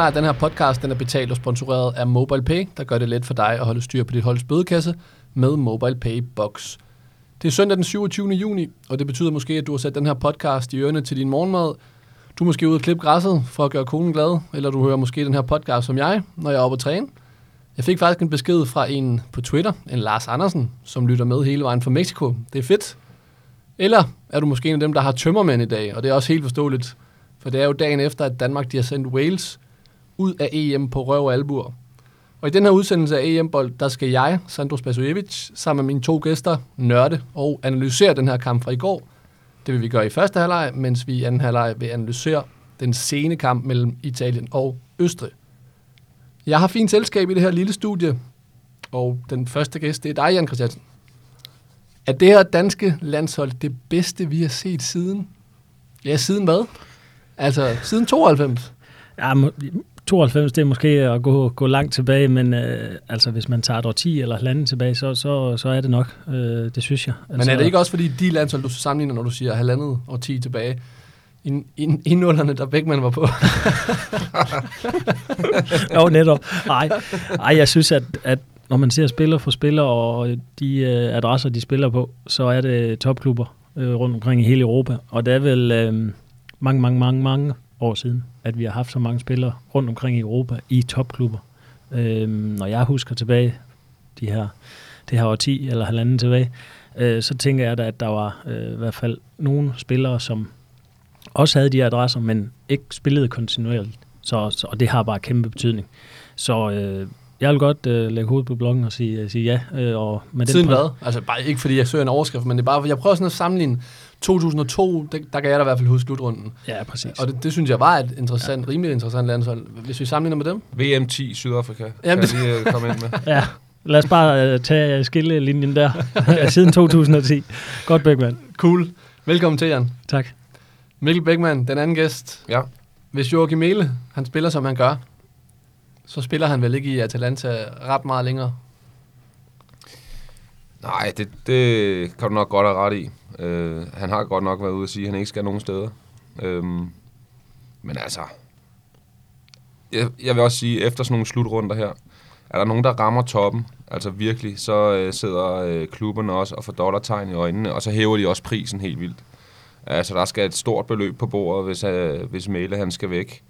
Første halvleg af den her podcast den er betalt og sponsoreret af MobilePay, der gør det let for dig at holde styr på dit holds bødekasse med MobilePay Box. Det er søndag den 27. juni, og det betyder måske, at du har sat den her podcast i ørene til din morgenmad. Du er måske ude og klippe græsset for at gøre konen glad, eller du hører måske den her podcast som jeg, når jeg er oppe at træne. Jeg fik faktisk en besked fra en på Twitter, en Lars Andersen, som lytter med hele vejen fra Mexico. Det er fedt. Eller er du måske en af dem, der har tømmermænd i dag, og det er også helt forståeligt, for det er jo dagen efter, at Danmark de har sendt Wales ud af EM på røv og albuer. Og i den her udsendelse af EM-bold, der skal jeg, Sandro Spasojevic, sammen med mine to gæster, nørde og analysere den her kamp fra i går. Det vil vi gøre i første halvleg, mens vi i anden halvleg vil analysere den sene kamp mellem Italien og Østrig. Jeg har fint selskab i det her lille studie, og den første gæst, det er dig, Jan Christiansen. Er det her danske landshold det bedste, vi har set siden? Ja, siden hvad? Altså, siden 92? Ja, 92, det er måske at gå, gå langt tilbage, men øh, altså, hvis man tager et år 10 eller halvanden tilbage, så, så, så er det nok. Øh, det synes jeg. Altså, men er det ikke også fordi de landshold, du sammenligner, når du siger halvandet år 10 tilbage, i, i, i nullerne, der Beckmann var på. jo, netop. Nej, Ej, jeg synes, at, at når man ser spiller for spiller, og de øh, adresser, de spiller på, så er det topklubber øh, rundt omkring i hele Europa. Og det er vel øh, mange, mange, mange, mange år siden, at vi har haft så mange spillere rundt omkring i Europa i topklubber. Øh, når jeg husker tilbage, de her, det her år 10 eller halvanden tilbage, øh, så tænker jeg da, at der var øh, i hvert fald nogle spillere, som også havde de adresser, men ikke spillede kontinuerligt. Så, så, og det har bare kæmpe betydning. Så øh, jeg vil godt øh, lægge hovedet på bloggen og sige, sige ja. Øh, og med Siden den hvad? Altså bare ikke fordi jeg søger en overskrift, men det er bare, jeg prøver sådan at sammenligne 2002, det, der kan jeg da i hvert fald huske slutrunden. Ja, præcis. Og det, det synes jeg var et interessant, ja. rimelig interessant landshold. Hvis vi sammenligner med dem? VM 10 Sydafrika. Jamen, kan jeg lige uh, komme ind med. ja, lad os bare uh, tage skillelinjen der. Siden 2010. Godt, Beckmann. Cool. Velkommen til, Jan. Tak. Mikkel Beckmann, den anden gæst. Ja. Hvis Joachim Mele, han spiller, som han gør, så spiller han vel ikke i Atalanta ret meget længere? Nej, det, det kan du nok godt have ret i. Øh, han har godt nok været ude og sige, at han ikke skal nogen steder. Øh, men altså, jeg, jeg vil også sige, efter sådan nogle slutrunder her, er der nogen, der rammer toppen, altså virkelig, så øh, sidder øh, klubberne også og får dollartegn i øjnene, og så hæver de også prisen helt vildt. Altså, der skal et stort beløb på bordet, hvis, øh, hvis Mæle han skal væk.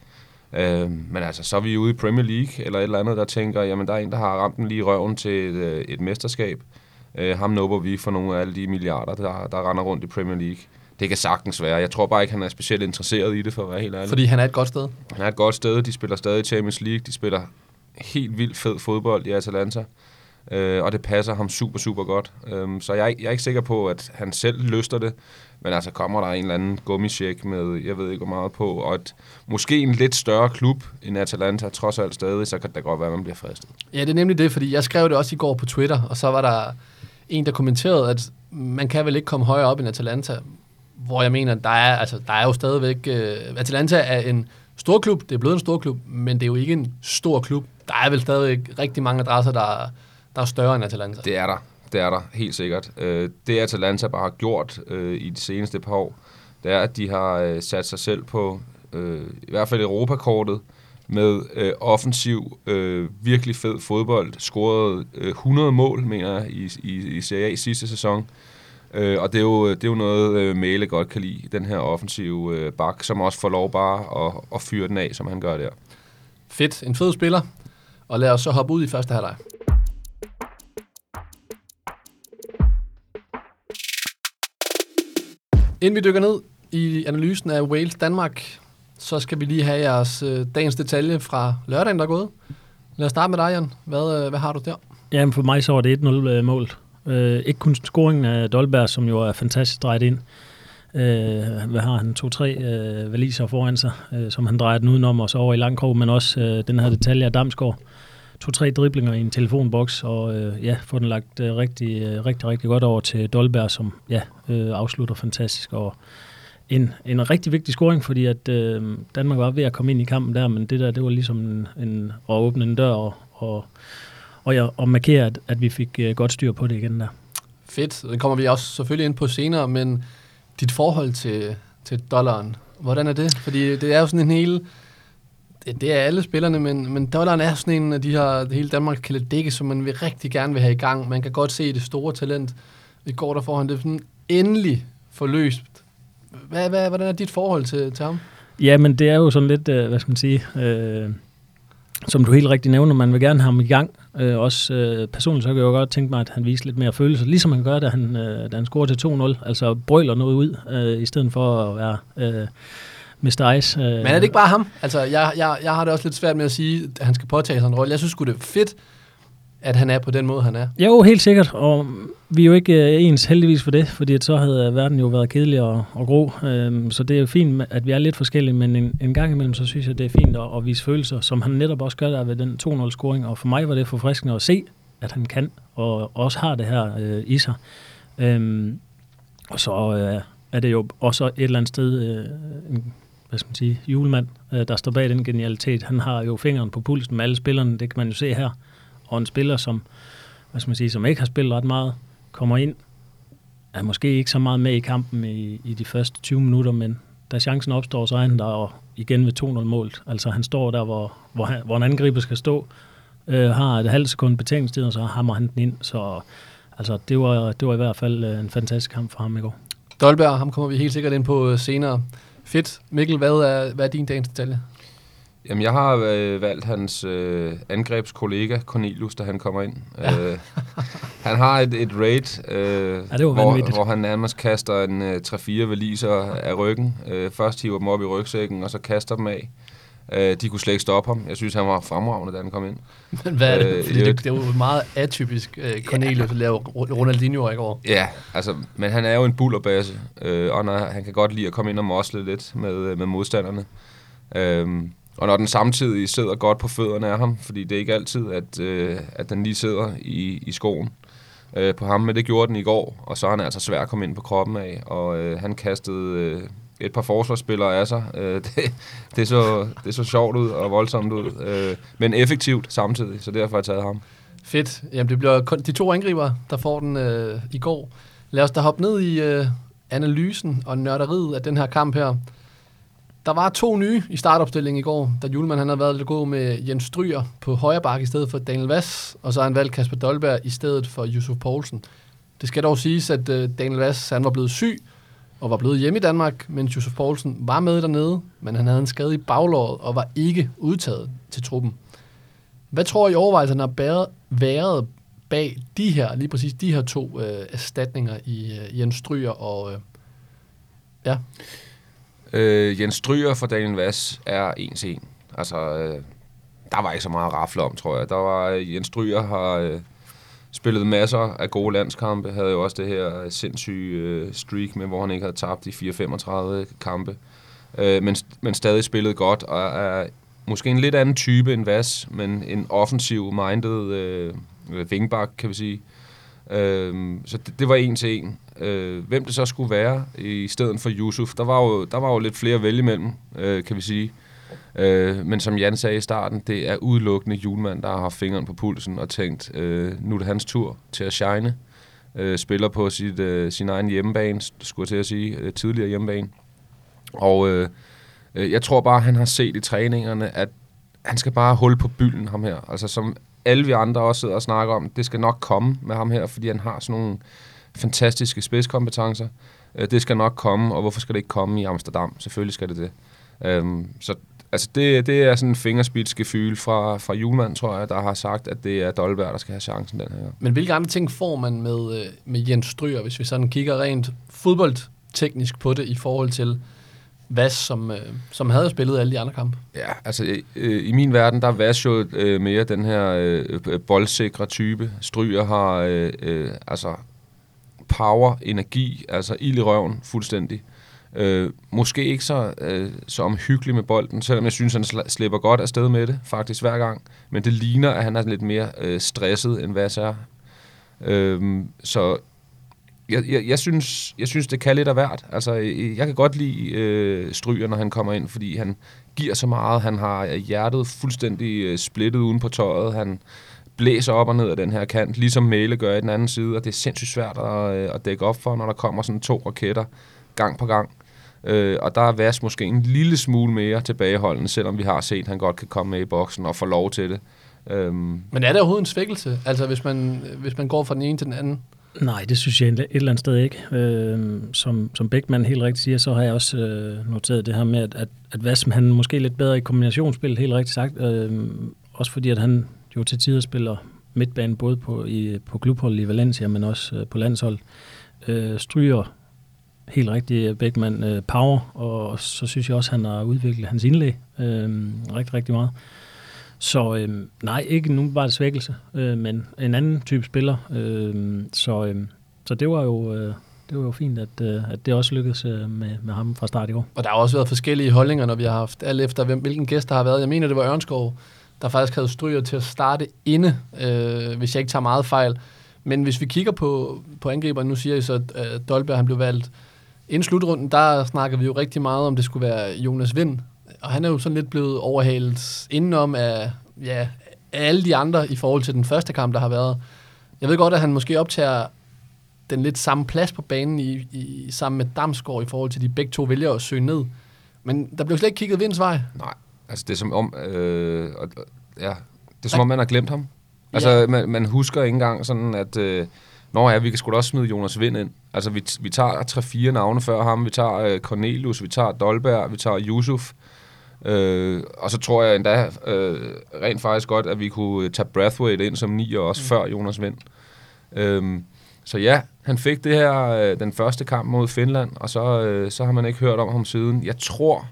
Uh, men altså, så er vi ude i Premier League, eller et eller andet, der tænker, jamen, der er en, der har ramt den lige i røven til et, uh, et mesterskab. Uh, ham nubber vi for nogle af alle de milliarder, der, der render rundt i Premier League. Det kan sagtens være. Jeg tror bare ikke, han er specielt interesseret i det, for at være helt ærlig. Fordi han er et godt sted? Han er et godt sted. De spiller stadig Champions League. De spiller helt vildt fed fodbold i Atalanta øh, og det passer ham super, super godt. Øhm, så jeg, jeg er ikke sikker på, at han selv lyster det. Men altså kommer der en eller anden gummisjek med, jeg ved ikke hvor meget på, og et, måske en lidt større klub end Atalanta, trods alt stadig, så kan det godt være, at man bliver fristet. Ja, det er nemlig det, fordi jeg skrev det også i går på Twitter, og så var der en, der kommenterede, at man kan vel ikke komme højere op end Atalanta, hvor jeg mener, der er, altså, der er jo stadigvæk... Øh, Atalanta er en stor klub, det er blevet en stor klub, men det er jo ikke en stor klub. Der er vel stadigvæk rigtig mange adresser, der, der er større end Atalanta. Det er der det er der helt sikkert. Øh, det Atalanta bare har gjort øh, i de seneste par år, det er, at de har øh, sat sig selv på øh, i hvert fald Europakortet med øh, offensiv, øh, virkelig fed fodbold. Scoret øh, 100 mål, mener jeg, i, i, i Serie A sidste sæson. Øh, og det er, jo, det er jo noget, øh, Mæle godt kan lide, den her offensive øh, bak, som også får lov bare at, at fyre den af, som han gør der. Fedt. En fed spiller. Og lad os så hoppe ud i første halvleg. Inden vi dykker ned i analysen af Wales Danmark, så skal vi lige have jeres øh, dagens detalje fra lørdagen, der er gået. Lad os starte med dig, Jan. Hvad, øh, hvad har du der? Jamen for mig så var det 1-0-mål. Øh, øh, ikke kun scoringen af Dolberg, som jo er fantastisk drejet ind. Øh, hvad har han? To-tre øh, valiser foran sig, øh, som han drejer den udenom, og så over i langkrog, men også øh, den her detalje af Damsgaard. To-tre driblinger i en telefonboks, og øh, ja, få den lagt øh, rigtig, øh, rigtig, rigtig godt over til Dolberg, som ja, øh, afslutter fantastisk, og en, en rigtig vigtig scoring, fordi at øh, Danmark var ved at komme ind i kampen der, men det der, det var ligesom en, en at åbne en dør og, og, og, ja, og markere, at, at vi fik øh, godt styr på det igen der. Fedt, det kommer vi også selvfølgelig ind på senere, men dit forhold til, til dollaren, hvordan er det? Fordi det er jo sådan en hel det, det er alle spillerne, men, men Dollaren er sådan en af de her, hele Danmark kalder dække, som man vil rigtig gerne vil have i gang. Man kan godt se det store talent. I går der får han det sådan endelig forløst. Hvad, hvad, hvordan er dit forhold til, til ham? Ja, men det er jo sådan lidt, øh, hvad skal man sige, øh, som du helt rigtigt nævner, man vil gerne have ham i gang. Øh, også øh, personligt så kan jeg jo godt tænke mig, at han viser lidt mere følelse, ligesom han gør, da han, øh, da han scorer til 2-0. Altså brøler noget ud, øh, i stedet for at være øh, Mr. Ice. Øh. Men er det ikke bare ham? Altså, jeg, jeg, jeg har det også lidt svært med at sige, at han skal påtage sig en rolle. Jeg synes sgu, det er fedt, at han er på den måde, han er. Jo, helt sikkert, og vi er jo ikke øh, ens heldigvis for det, fordi at så havde verden jo været kedelig og, og grå. Øhm, så det er jo fint, at vi er lidt forskellige, men en, en gang imellem, så synes jeg, det er fint at, at vise følelser, som han netop også gør der ved den 2-0-scoring, og for mig var det forfriskende at se, at han kan, og også har det her øh, i sig. Øhm, og så øh, er det jo også et eller andet sted øh, en, hvad skal man sige, julemand, øh, der står bag den genialitet. Han har jo fingeren på pulsen med alle spillerne, det kan man jo se her. Og en spiller, som, hvad skal man sige, som ikke har spillet ret meget, kommer ind, er måske ikke så meget med i kampen i, i de første 20 minutter, men da chancen opstår, så er han der og igen ved 2-0 målt. Altså han står der, hvor, hvor, han, hvor en angriber skal stå, øh, har et halvt sekund betænkningstid, og så hammer han den ind. Så altså, det, var, det var i hvert fald øh, en fantastisk kamp for ham i går. Dolberg, ham kommer vi helt sikkert ind på øh, senere. Fedt. Mikkel, hvad er, hvad er din dagens detalje? Jamen, jeg har øh, valgt hans øh, angrebskollega Cornelius, da han kommer ind. Ja. Øh, han har et, et raid, øh, ja, hvor, hvor han nærmest kaster en øh, 3-4 valiser af ryggen. Øh, først hiver dem op i rygsækken, og så kaster dem af. Øh, de kunne slet ikke stoppe ham. Jeg synes, han var fremragende, da han kom ind. Men hvad er det? Øh, Fordi det, det er jo meget atypisk øh, Cornelius ja. at lave Ronaldinho i går. Ja, altså, men han er jo en bullerbasse, øh, og når, han kan godt lide at komme ind og mosle lidt med, øh, med modstanderne. Øh, og når den samtidig sidder godt på fødderne af ham, fordi det er ikke altid, at, øh, at den lige sidder i, i skoen øh, på ham, men det gjorde den i går, og så er han altså svær at komme ind på kroppen af, og øh, han kastede øh, et par forsvarsspillere af sig. Øh, det, det, så, det så sjovt ud og voldsomt ud, øh, men effektivt samtidig, så derfor har jeg taget ham. Fedt. Jamen, det bliver kun de to angriber, der får den øh, i går. Lad os da hoppe ned i øh, analysen og nørderiet af den her kamp her. Der var to nye i startopstillingen i går, da Julemand han havde været lidt god med Jens Stryger på højre bakke i stedet for Daniel Vass, og så har han valgt Kasper Dolberg i stedet for Yusuf Poulsen. Det skal dog siges, at øh, Daniel Vass han var blevet syg og var blevet hjemme i Danmark, mens Yusuf Poulsen var med dernede, men han havde en skade i baglåret og var ikke udtaget til truppen. Hvad tror I overvejelserne har været bag de her, lige præcis de her to øh, erstatninger i øh, Jens Stryger og... Øh, ja. Øh, Jens Stryger for Daniel Vass er en til en. Altså, øh, der var ikke så meget at rafle om, tror jeg. Der var, øh, Jens Stryger har øh, spillede masser af gode landskampe, havde jo også det her sindssyge øh, streak med, hvor han ikke havde tabt i 4-35 kampe. Øh, men, men stadig spillede godt, og er måske en lidt anden type end Vas, men en offensiv-minded øh, vingbak, kan vi sige. Øh, så det, det var en til en. Øh, hvem det så skulle være i stedet for Yusuf, der var jo, der var jo lidt flere at vælge imellem, øh, kan vi sige. Øh, men som Jan sagde i starten, det er udelukkende julemand, der har haft fingeren på pulsen og tænkt, øh, nu er det hans tur til at shine. Øh, spiller på sit, øh, sin egen hjemmebane, skulle jeg til at sige, øh, tidligere hjemmebane. Og øh, øh, jeg tror bare, han har set i træningerne, at han skal bare holde på bylden, ham her. Altså som alle vi andre også sidder og snakker om, det skal nok komme med ham her, fordi han har sådan nogle fantastiske spidskompetencer. Øh, det skal nok komme, og hvorfor skal det ikke komme i Amsterdam? Selvfølgelig skal det det. Øhm, så altså det, det er sådan en fingerspidsgefyl fra, fra Julemand, tror jeg, der har sagt, at det er Dolberg, der skal have chancen den her. Men hvilke andre ting får man med, øh, med Jens Stryger, hvis vi sådan kigger rent fodboldteknisk på det i forhold til Vas, som, øh, som havde spillet alle de andre kampe? Ja, altså øh, i min verden, der er Vas jo øh, mere den her øh, boldsikre type. Stryger har øh, øh, altså power, energi, altså ild i røven fuldstændig. Øh, Øh, måske ikke så, øh, så omhyggelig med bolden, selvom jeg synes, han slipper godt afsted med det, faktisk hver gang. Men det ligner, at han er lidt mere øh, stresset, end hvad er. Øh, så jeg, jeg, jeg, synes, jeg synes, det kan lidt af hvert. Altså, jeg kan godt lide øh, Stryger, når han kommer ind, fordi han giver så meget. Han har hjertet fuldstændig øh, splittet uden på tøjet. Han blæser op og ned af den her kant, ligesom Mæle gør i den anden side, og det er sindssygt svært at, øh, at dække op for, når der kommer sådan to raketter gang på gang. Øh, og der er Vas måske en lille smule mere tilbageholdende, selvom vi har set, at han godt kan komme med i boksen og få lov til det. Øhm, Men er det overhovedet en svækkelse, altså hvis man, hvis man går fra den ene til den anden? Nej, det synes jeg et eller andet sted ikke. Øh, som, som Beckmann helt rigtigt siger, så har jeg også øh, noteret det her med, at, at, at Vassem, han er måske lidt bedre i kombinationsspil, helt rigtigt sagt. Øh, også fordi, at han jo til tider spiller midtbanen både på, i, på klubhold i Valencia, men også øh, på landshold. Øh, stryger helt rigtigt Beckmann øh, power, og så synes jeg også, at han har udviklet hans indlæg øh, rigtig, rigtig meget. Så øh, nej, ikke nu bare en svækkelse, øh, men en anden type spiller. Øh, så, øh, så det var jo... Øh, det var jo fint, at, øh, at det også lykkedes øh, med, med ham fra start i år. Og der har også været forskellige holdninger, når vi har haft, alt efter hvem, hvilken gæst der har været. Jeg mener, det var Ørnskov, der faktisk havde stryger til at starte inde, øh, hvis jeg ikke tager meget fejl. Men hvis vi kigger på, på angriberen, nu siger jeg så, at øh, Dolberg han blev valgt. Inden slutrunden, der snakker vi jo rigtig meget om, det skulle være Jonas Vind. Og han er jo sådan lidt blevet overhalet indenom af, ja, af alle de andre i forhold til den første kamp, der har været. Jeg ved godt, at han måske optager den lidt samme plads på banen i, i, sammen med Damsgaard i forhold til, de begge to vælger at søge ned. Men der blev slet ikke kigget Vinds vej. Nej, altså det er som om, øh, ja, det er som om, man har glemt ham. Altså, ja. man, man husker ikke engang sådan, at... Øh, Nå ja, vi kan sgu da også smide Jonas Vind ind. Altså, vi, vi tager 3-4 navne før ham. Vi tager øh, Cornelius, vi tager Dolberg, vi tager Yusuf. Øh, og så tror jeg endda øh, rent faktisk godt, at vi kunne tage Brathwaite ind som 9 og også mm. før Jonas Vind. Øh, så ja, han fik det her øh, den første kamp mod Finland, og så, øh, så har man ikke hørt om ham siden. Jeg tror,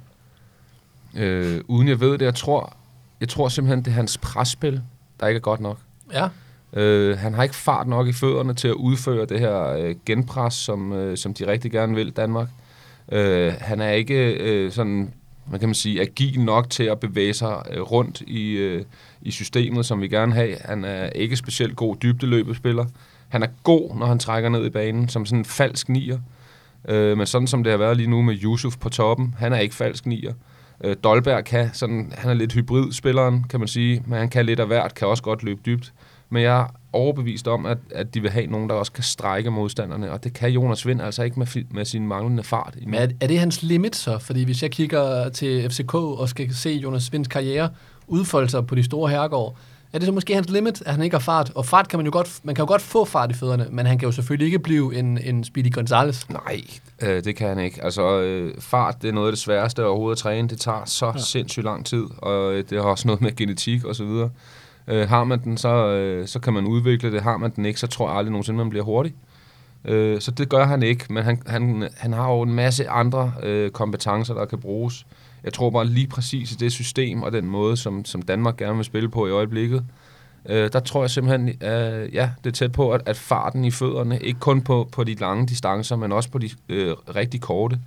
øh, uden jeg ved det, jeg tror, jeg tror simpelthen, det er hans presspil, der ikke er godt nok. Ja. Øh, han har ikke fart nok i fødderne til at udføre det her øh, genpres, som, øh, som de rigtig gerne vil Danmark. Øh, han er ikke øh, sådan, man kan man sige, agil nok til at bevæge sig øh, rundt i, øh, i systemet, som vi gerne have. Han er ikke specielt god dybdeløbespiller. Han er god, når han trækker ned i banen, som sådan en falsk nier. Øh, men sådan som det har været lige nu med Yusuf på toppen, han er ikke falsk nier. Øh, Dolberg kan, sådan, han er lidt hybridspilleren, kan man sige, men han kan lidt af hvert, kan også godt løbe dybt. Men jeg er overbevist om, at, at de vil have nogen, der også kan strække modstanderne, og det kan Jonas Vind altså ikke med, med sin manglende fart. Men er, er det hans limit så? Fordi hvis jeg kigger til FCK og skal se Jonas Vinds karriere udfolde sig på de store herregård, er det så måske hans limit, at han ikke har fart? Og fart kan man jo godt, man kan jo godt få fart i fødderne, men han kan jo selvfølgelig ikke blive en, en Speedy Gonzales. Nej, øh, det kan han ikke. Altså, øh, fart, det er noget af det sværeste overhovedet at træne. Det tager så ja. sindssygt lang tid, og øh, det har også noget med genetik og så videre. Øh, har man den, så, øh, så kan man udvikle det. Har man den ikke, så tror jeg aldrig nogensinde, man bliver hurtig. Øh, så det gør han ikke, men han, han, han har jo en masse andre øh, kompetencer, der kan bruges. Jeg tror bare lige præcis i det system og den måde, som, som Danmark gerne vil spille på i øjeblikket, øh, der tror jeg simpelthen, øh, ja, det er tæt på, at, at farten i fødderne, ikke kun på, på de lange distancer, men også på de øh, rigtig korte,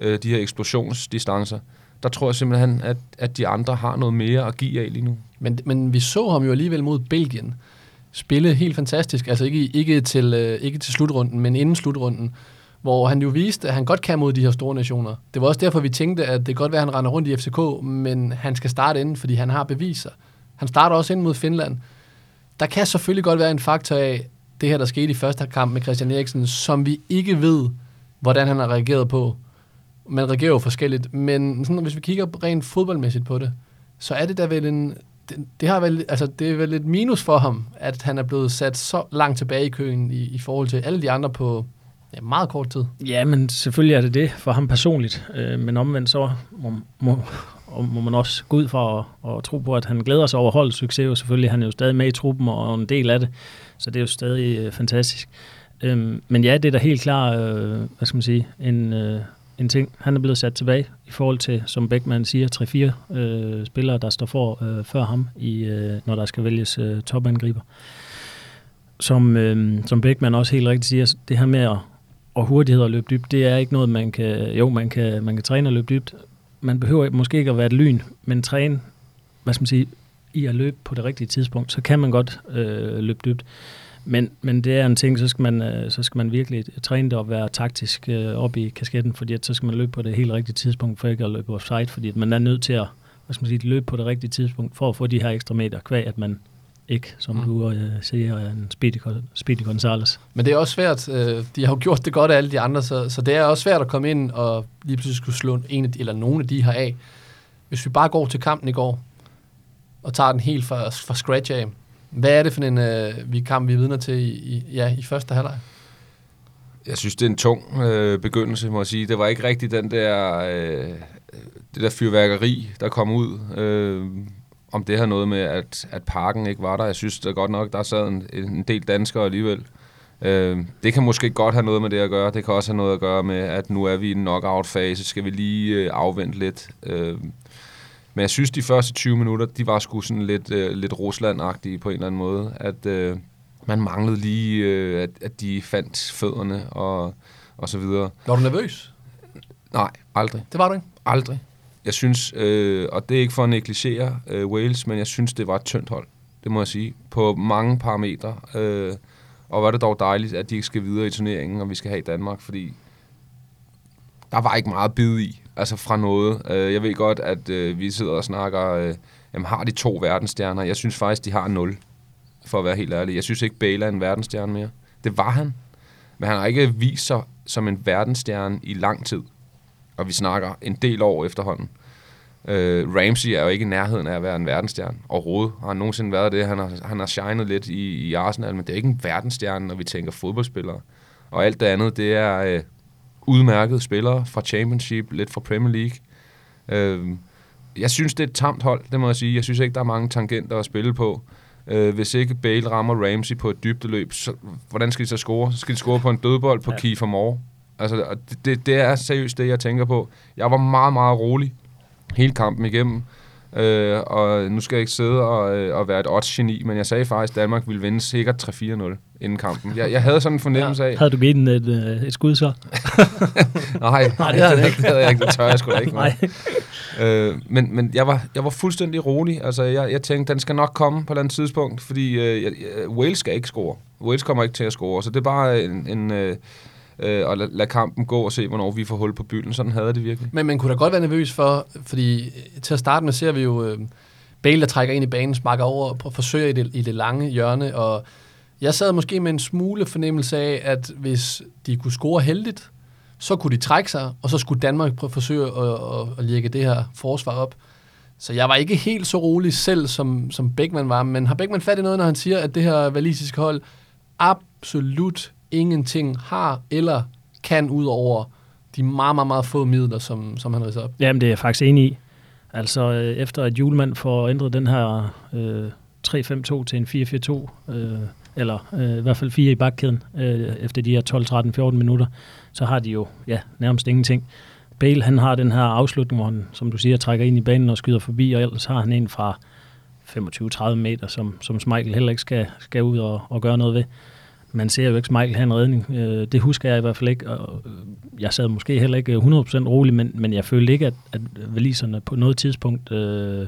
øh, de her eksplosionsdistancer, der tror jeg simpelthen, at, at de andre har noget mere at give af lige nu. Men, men vi så ham jo alligevel mod Belgien spille helt fantastisk, altså ikke, ikke, til, øh, ikke til slutrunden, men inden slutrunden, hvor han jo viste, at han godt kan mod de her store nationer. Det var også derfor, vi tænkte, at det kan godt være, at han render rundt i FCK, men han skal starte inden, fordi han har beviser. Han starter også ind mod Finland. Der kan selvfølgelig godt være en faktor af det her, der skete i første kamp med Christian Eriksen, som vi ikke ved, hvordan han har reageret på. Man reagerer jo forskelligt, men sådan, hvis vi kigger rent fodboldmæssigt på det, så er det da vel en... Det, det, har vel, altså, det er vel et minus for ham, at han er blevet sat så langt tilbage i køen i, i forhold til alle de andre på ja, meget kort tid. Ja, men selvfølgelig er det det for ham personligt. Øh, men omvendt så må, må, må man også gå ud for at, at tro på, at han glæder sig over holdets succes. Og selvfølgelig han er jo stadig med i truppen og en del af det, så det er jo stadig øh, fantastisk. Øh, men ja, det er da helt klart, øh, hvad skal man sige, en, øh, en ting. Han er blevet sat tilbage i forhold til, som Beckmann siger, 3-4 øh, spillere, der står for øh, før ham, i, øh, når der skal vælges øh, topangriber. Som, øh, som Beckmann også helt rigtigt siger, det her med at, og hurtighed og løbe dybt, det er ikke noget, man kan, jo, man kan, man kan træne at løbe dybt. Man behøver måske ikke at være et lyn, men træne, hvad skal man sige, i at løbe på det rigtige tidspunkt, så kan man godt øh, løbe dybt. Men, men det er en ting, så skal man, øh, så skal man virkelig træne det og være taktisk øh, op i kasketten, fordi at, så skal man løbe på det helt rigtige tidspunkt, for ikke at løbe offside, fordi at man er nødt til at hvad skal man sige, løbe på det rigtige tidspunkt, for at få de her ekstra meter, kvæg at man ikke, som mm. du øh, siger, er en Speedy, Speedy Gonzales. Men det er også svært. Øh, de har jo gjort det godt af alle de andre, så, så det er også svært at komme ind og lige pludselig skulle slå en af de, eller nogle af de her af. Hvis vi bare går til kampen i går, og tager den helt fra, fra scratch af, hvad er det for en øh, vi kamp, vi er vidner til i, i, ja, i første halvleg? Jeg synes, det er en tung øh, begyndelse, må jeg sige. Det var ikke rigtig den der, øh, det der fyrværkeri, der kom ud. Øh, om det har noget med, at, at parken ikke var der. Jeg synes det er godt nok, der sad en, en del danskere alligevel. Øh, det kan måske godt have noget med det at gøre. Det kan også have noget at gøre med, at nu er vi i en knockout-fase. Skal vi lige øh, afvente lidt. Øh, men jeg synes, de første 20 minutter, de var sgu sådan lidt, øh, lidt Rusland-agtige på en eller anden måde. At øh, man manglede lige, øh, at, at de fandt fødderne og, og så videre. Var du nervøs? Nej, aldrig. Det var du ikke? Aldrig. Jeg synes, øh, og det er ikke for at negligere øh, Wales, men jeg synes, det var et tyndt hold. Det må jeg sige. På mange parametre. Øh, og var det dog dejligt, at de ikke skal videre i turneringen, og vi skal have i Danmark, fordi der var ikke meget bid i, altså fra noget. Øh, jeg ved godt, at øh, vi sidder og snakker, øh, jamen har de to verdensstjerner? Jeg synes faktisk, de har nul, for at være helt ærlig. Jeg synes ikke, Bale er en verdensstjerne mere. Det var han. Men han har ikke vist sig som en verdensstjerne i lang tid. Og vi snakker en del år efterhånden. Øh, Ramsey er jo ikke i nærheden af at være en verdensstjerne overhovedet. Har han nogensinde været det? Han har, han har shined lidt i, i Arsenal, men det er ikke en verdensstjerne, når vi tænker fodboldspillere. Og alt det andet, det er øh, udmærkede spillere fra Championship, lidt fra Premier League. Øh, jeg synes, det er et tamt hold, det må jeg sige. Jeg synes ikke, der er mange tangenter at spille på. Øh, hvis ikke Bale rammer Ramsey på et dybdeløb, så, hvordan skal de så score? Så skal de score på en dødbold på ja. Kiefer Moore. Altså, det, det, det er seriøst det, jeg tænker på. Jeg var meget, meget rolig hele kampen igennem. Øh, og nu skal jeg ikke sidde og, øh, og være et odds-geni, men jeg sagde faktisk, at Danmark ville vinde sikkert 3-4-0 inden kampen. Jeg, jeg havde sådan en fornemmelse af... Havde du givet et, øh, et skud så? nej, nej, det havde jeg ikke. Det, havde jeg ikke. det tør jeg sgu da ikke. nej. Øh, men men jeg, var, jeg var fuldstændig rolig. Altså, jeg, jeg tænkte, den skal nok komme på et andet tidspunkt, fordi øh, jeg, Wales skal ikke score. Wales kommer ikke til at score, så det er bare en... en øh, øh, og lade lad kampen gå og se, hvornår vi får hul på bylden. Sådan havde det virkelig. Men man kunne da godt være nervøs for, fordi øh, til at starte med ser vi jo øh, Bale, der trækker ind i banen, sparker over og forsøger i det, i det lange hjørne, og jeg sad måske med en smule fornemmelse af, at hvis de kunne score heldigt, så kunne de trække sig, og så skulle Danmark prøve at forsøge at, at, at lægge det her forsvar op. Så jeg var ikke helt så rolig selv, som, som Beckmann var, men har Beckmann fat i noget, når han siger, at det her valisiske hold absolut ingenting har eller kan ud over de meget, meget, meget få midler, som, som han ridser op. Jamen, det er jeg faktisk enig i. Altså, øh, efter at Julemand får ændret den her øh, 3-5-2 til en 4-4-2, øh, eller øh, i hvert fald 4 i bakkæden, øh, efter de her 12, 13, 14 minutter, så har de jo ja, nærmest ingenting. Bale, han har den her afslutning, hvor han, som du siger, trækker ind i banen og skyder forbi, og ellers har han en fra 25-30 meter, som, som Michael heller ikke skal, skal ud og, og gøre noget ved man ser jo ikke Michael have en redning. Øh, det husker jeg i hvert fald ikke, og øh, jeg sad måske heller ikke øh, 100% rolig, men, men jeg følte ikke, at, at valiserne på noget tidspunkt øh,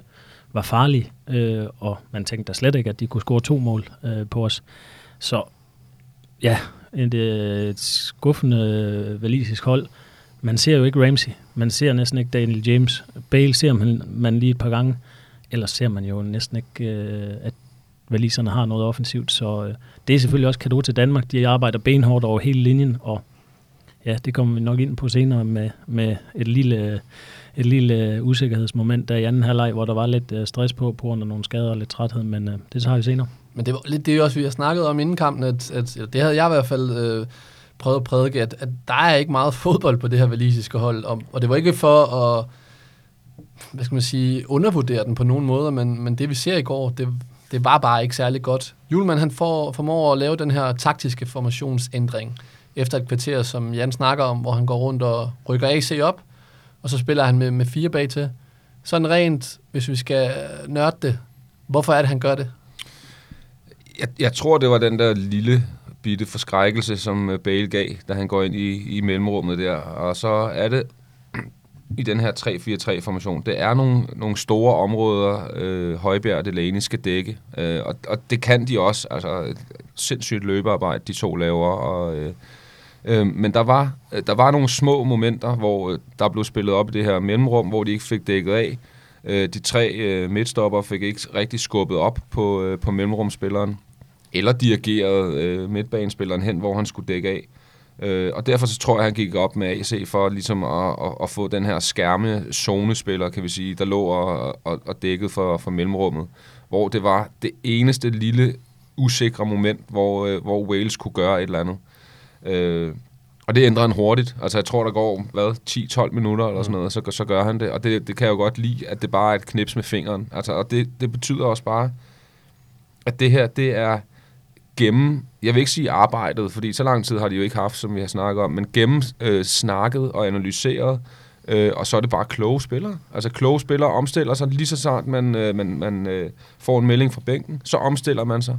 var farlige, øh, og man tænkte da slet ikke, at de kunne score to mål øh, på os. Så ja, et, øh, et skuffende valisisk hold. Man ser jo ikke Ramsey, man ser næsten ikke Daniel James. Bale ser man, man lige et par gange, ellers ser man jo næsten ikke, øh, at valiserne har noget offensivt, så øh, det er selvfølgelig også kado til Danmark. De arbejder benhårdt over hele linjen, og ja, det kommer vi nok ind på senere med, med et lille, øh, et lille øh, usikkerhedsmoment der i anden halvleg, hvor der var lidt øh, stress på, på grund af nogle skader og lidt træthed, men øh, det tager vi senere. Men det var lidt det, også vi har snakket om inden kampen, at, at det havde jeg i hvert fald øh, prøvet at prædike, at, at der er ikke meget fodbold på det her valisiske hold, og, og det var ikke for at hvad skal man sige, undervurdere den på nogen måde, men, men det vi ser i går, det, det var bare ikke særlig godt. Julemand han får, formår at lave den her taktiske formationsændring efter et kvarter, som Jan snakker om, hvor han går rundt og rykker AC op, og så spiller han med, med fire bag til. Sådan rent, hvis vi skal nørde det, hvorfor er det, han gør det? Jeg, jeg tror, det var den der lille bitte forskrækkelse, som øh, Bale gav, da han går ind i, i mellemrummet der. Og så er det i den her 3-4-3-formation, det er nogle, nogle store områder, øh, Højbjerg og Delaney skal dække. Øh, og, og det kan de også. Altså, sindssygt løbearbejde, de to laver. Og, øh, øh, men der var, øh, der var nogle små momenter, hvor øh, der blev spillet op i det her mellemrum, hvor de ikke fik dækket af. Øh, de tre øh, midtstopper fik ikke rigtig skubbet op på, øh, på mellemrumspilleren, eller dirigeret øh, midtbanespilleren hen, hvor han skulle dække af. Øh, og derfor så tror jeg, han gik op med AC for ligesom at, at, at få den her skærme zonespiller, kan vi sige, der lå og, og, og dækket for, for mellemrummet. Hvor det var det eneste lille usikre moment, hvor, øh, hvor Wales kunne gøre et eller andet. Øh, og det ændrer han hurtigt. Altså jeg tror, der går, hvad, 10-12 minutter eller sådan noget, så, så gør han det. Og det, det kan jeg jo godt lide, at det bare er et knips med fingeren. Altså, og det, det betyder også bare, at det her, det er gennem, jeg vil ikke sige arbejdet, fordi så lang tid har de jo ikke haft, som vi har snakket om, men gennemsnakket øh, snakket og analyseret, øh, og så er det bare kloge spillere. Altså kloge spillere omstiller sig lige så snart man, øh, man, man øh, får en melding fra bænken, så omstiller man sig.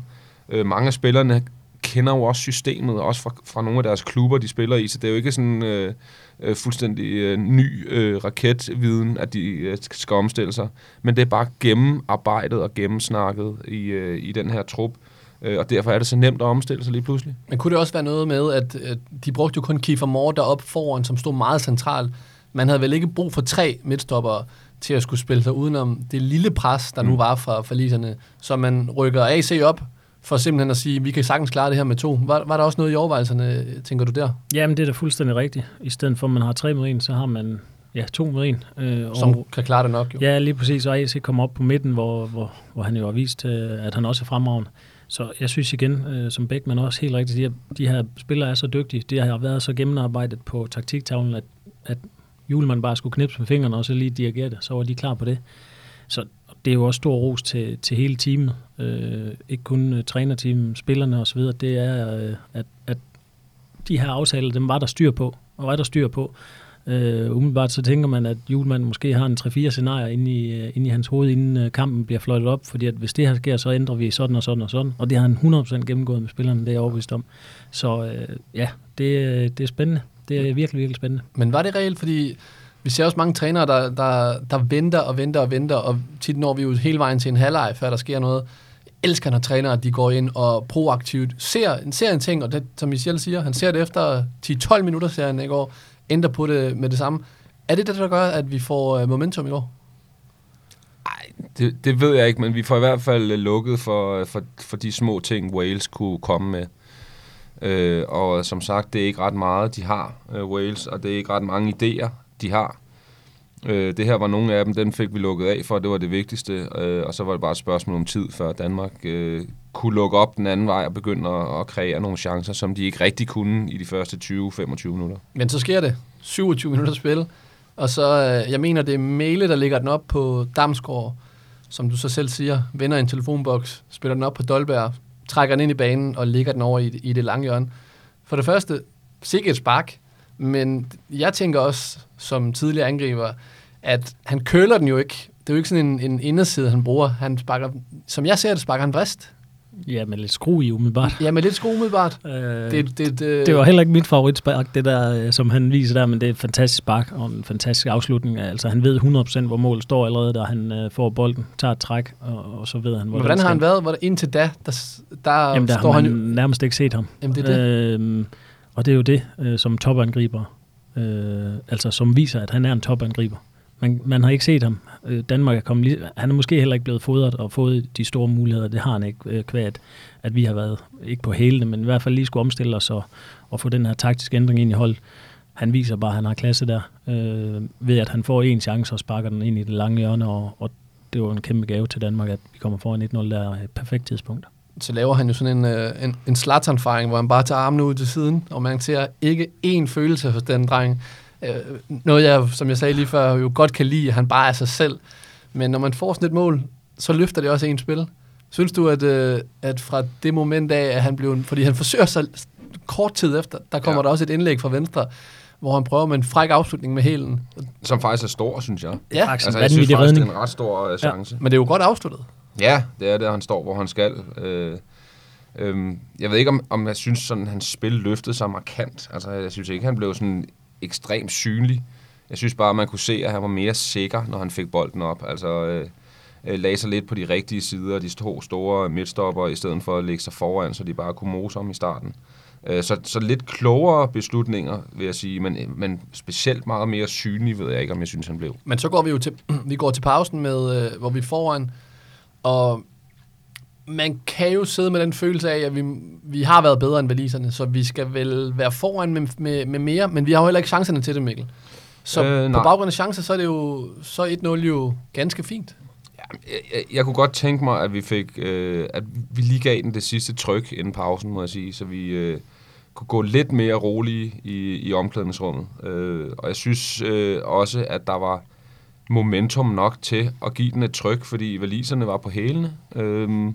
Øh, mange af spillerne kender jo også systemet, også fra, fra nogle af deres klubber, de spiller i, så det er jo ikke sådan øh, øh, fuldstændig øh, ny øh, raketviden, at de øh, skal omstille sig, men det er bare gennemarbejdet og gennemsnakket i, øh, i den her trup, øh, og derfor er det så nemt at omstille sig lige pludselig. Men kunne det også være noget med, at, at de brugte jo kun Kiefer Moore derop foran, som stod meget centralt. Man havde vel ikke brug for tre midtstoppere til at skulle spille sig udenom det lille pres, der nu Mm. var fra forliserne, så man rykker AC op for simpelthen at sige, vi kan sagtens klare det her med to. Var, var der også noget i overvejelserne, tænker du der, Jamen, det er da fuldstændig rigtigt. I stedet for, at man har tre mod en, så har man ja, to mod en. Øh, og- som kan klare det nok jo? Ja, lige præcis. Og AC kommer op på midten, hvor, hvor, hvor han jo har vist, øh, at han også er fremragende. Så jeg synes igen, øh, som Beckmann også helt rigtigt, de de her spillere er så dygtige. De har været så gennemarbejdet på taktiktavlen, at, at Julemand bare skulle knipse med fingrene og så lige dirigere det. Så var de klar på det. Så det er jo også stor ros til, til hele teamet. Øh, ikke kun øh, trænerteamet, spillerne osv. Det er, øh, at, at de her aftaler, dem var der styr på, og er der styr på. Øh, umiddelbart så tænker man, at julemanden måske har en 3-4 scenarier inde i, øh, inde i hans hoved, inden øh, kampen bliver fløjtet op, fordi at hvis det her sker, så ændrer vi sådan og sådan og sådan, og det har han 100% gennemgået med spillerne, det er jeg overbevist om. Så øh, ja, det, øh, det er spændende. Det er virkelig, virkelig spændende. Men var det reelt, fordi vi ser også mange trænere, der, der, der venter og venter og venter, og tit når vi jo hele vejen til en halvleg, før der sker noget. Jeg elsker, når trænere de går ind og proaktivt ser, ser en ting, og det, som Michel siger, han ser det efter 10-12 minutter, ser han i går, ændre på det med det samme. Er det det, der gør, at vi får øh, momentum i går? Det, det ved jeg ikke, men vi får i hvert fald øh, lukket for, øh, for, for de små ting, Wales kunne komme med. Øh, og som sagt, det er ikke ret meget, de har, øh, Wales, og det er ikke ret mange idéer, de har. Øh, det her var nogle af dem, den fik vi lukket af for, det var det vigtigste, øh, og så var det bare et spørgsmål om tid, før Danmark øh, kunne lukke op den anden vej og begynde at, at kreere nogle chancer, som de ikke rigtig kunne i de første 20-25 minutter. Men så sker det. 27 minutter spil. Og så, øh, jeg mener, det er Mæle, der ligger den op på Damsgaard, som du så selv siger, vender en telefonboks, spiller den op på Dolberg, trækker den ind i banen og ligger den over i, i det lange hjørne. For det første, sikkert et spark, men jeg tænker også, som tidligere angriber, at han køler den jo ikke. Det er jo ikke sådan en, en inderside, han bruger. Han sparker, som jeg ser det, sparker han vrist. Ja, med lidt skru i umiddelbart. Ja, med lidt sko umiddelbart. Øh, Det, det, det, det, var heller ikke mit favoritspark, det der, øh, som han viser der, men det er et fantastisk spark og en fantastisk afslutning. Altså, han ved 100% hvor målet står allerede, da han øh, får bolden, tager et træk, og, og så ved han, hvor Men hvordan har han været? Hvor indtil da, der, der Jamen, der står har han man jo... nærmest ikke set ham. Jamen, det er det. Øhm, og det er jo det, øh, som topangriber, øh, altså som viser, at han er en topangriber. Man, man har ikke set ham. Øh, Danmark er kommet lige, han er måske heller ikke blevet fodret og fået de store muligheder. Det har han ikke, øh, kvad at, at vi har været, ikke på hælene, men i hvert fald lige skulle omstille os og, og få den her taktiske ændring ind i holdet. Han viser bare, at han har klasse der, øh, ved at han får en chance og sparker den ind i det lange hjørne, og, og det var en kæmpe gave til Danmark, at vi kommer foran 1-0 der er et perfekt tidspunkt. Så laver han jo sådan en, øh, en, en slatanfaring, hvor han bare tager armene ud til siden, og man ser ikke én følelse hos den dreng. Øh, noget, jeg, som jeg sagde lige før, jo godt kan lide, at han bare er sig selv. Men når man får sådan et mål, så løfter det også en spil. Synes du, at, øh, at fra det moment af, at han blev... Fordi han forsøger sig kort tid efter, der kommer ja. Ja. der også et indlæg fra venstre, hvor han prøver med en fræk afslutning med hælen. Som faktisk er stor, synes jeg. Ja, Faktisk Altså, jeg synes faktisk, det redning. er en ret stor øh, chance. men det er jo godt afsluttet. Ja, det er det, han står, hvor han skal. Øh, øhm, jeg ved ikke, om, om jeg synes, sådan, hans spil løftede sig markant. Altså, jeg synes ikke, han blev sådan ekstremt synlig. Jeg synes bare, man kunne se, at han var mere sikker, når han fik bolden op. Altså, øh, øh lagde sig lidt på de rigtige sider, de to store midtstopper, i stedet for at lægge sig foran, så de bare kunne mose om i starten. Øh, så, så lidt klogere beslutninger, vil jeg sige, men, men specielt meget mere synlig, ved jeg ikke, om jeg synes, han blev. Men så går vi jo til, vi går til pausen, med, øh, hvor vi er foran, og man kan jo sidde med den følelse af, at vi, vi har været bedre end valiserne, så vi skal vel være foran med, med, med mere, men vi har jo heller ikke chancerne til det, Mikkel. Så øh, på baggrund af chancer, så er det jo så 1-0 jo ganske fint. Ja, jeg, jeg, jeg kunne godt tænke mig, at vi fik, øh, at vi lige gav den det sidste tryk inden pausen, må jeg sige, så vi øh, kunne gå lidt mere rolige i, i omklædningsrummet. Øh, og jeg synes øh, også, at der var momentum nok til at give den et tryk, fordi valiserne var på hælene. Øh,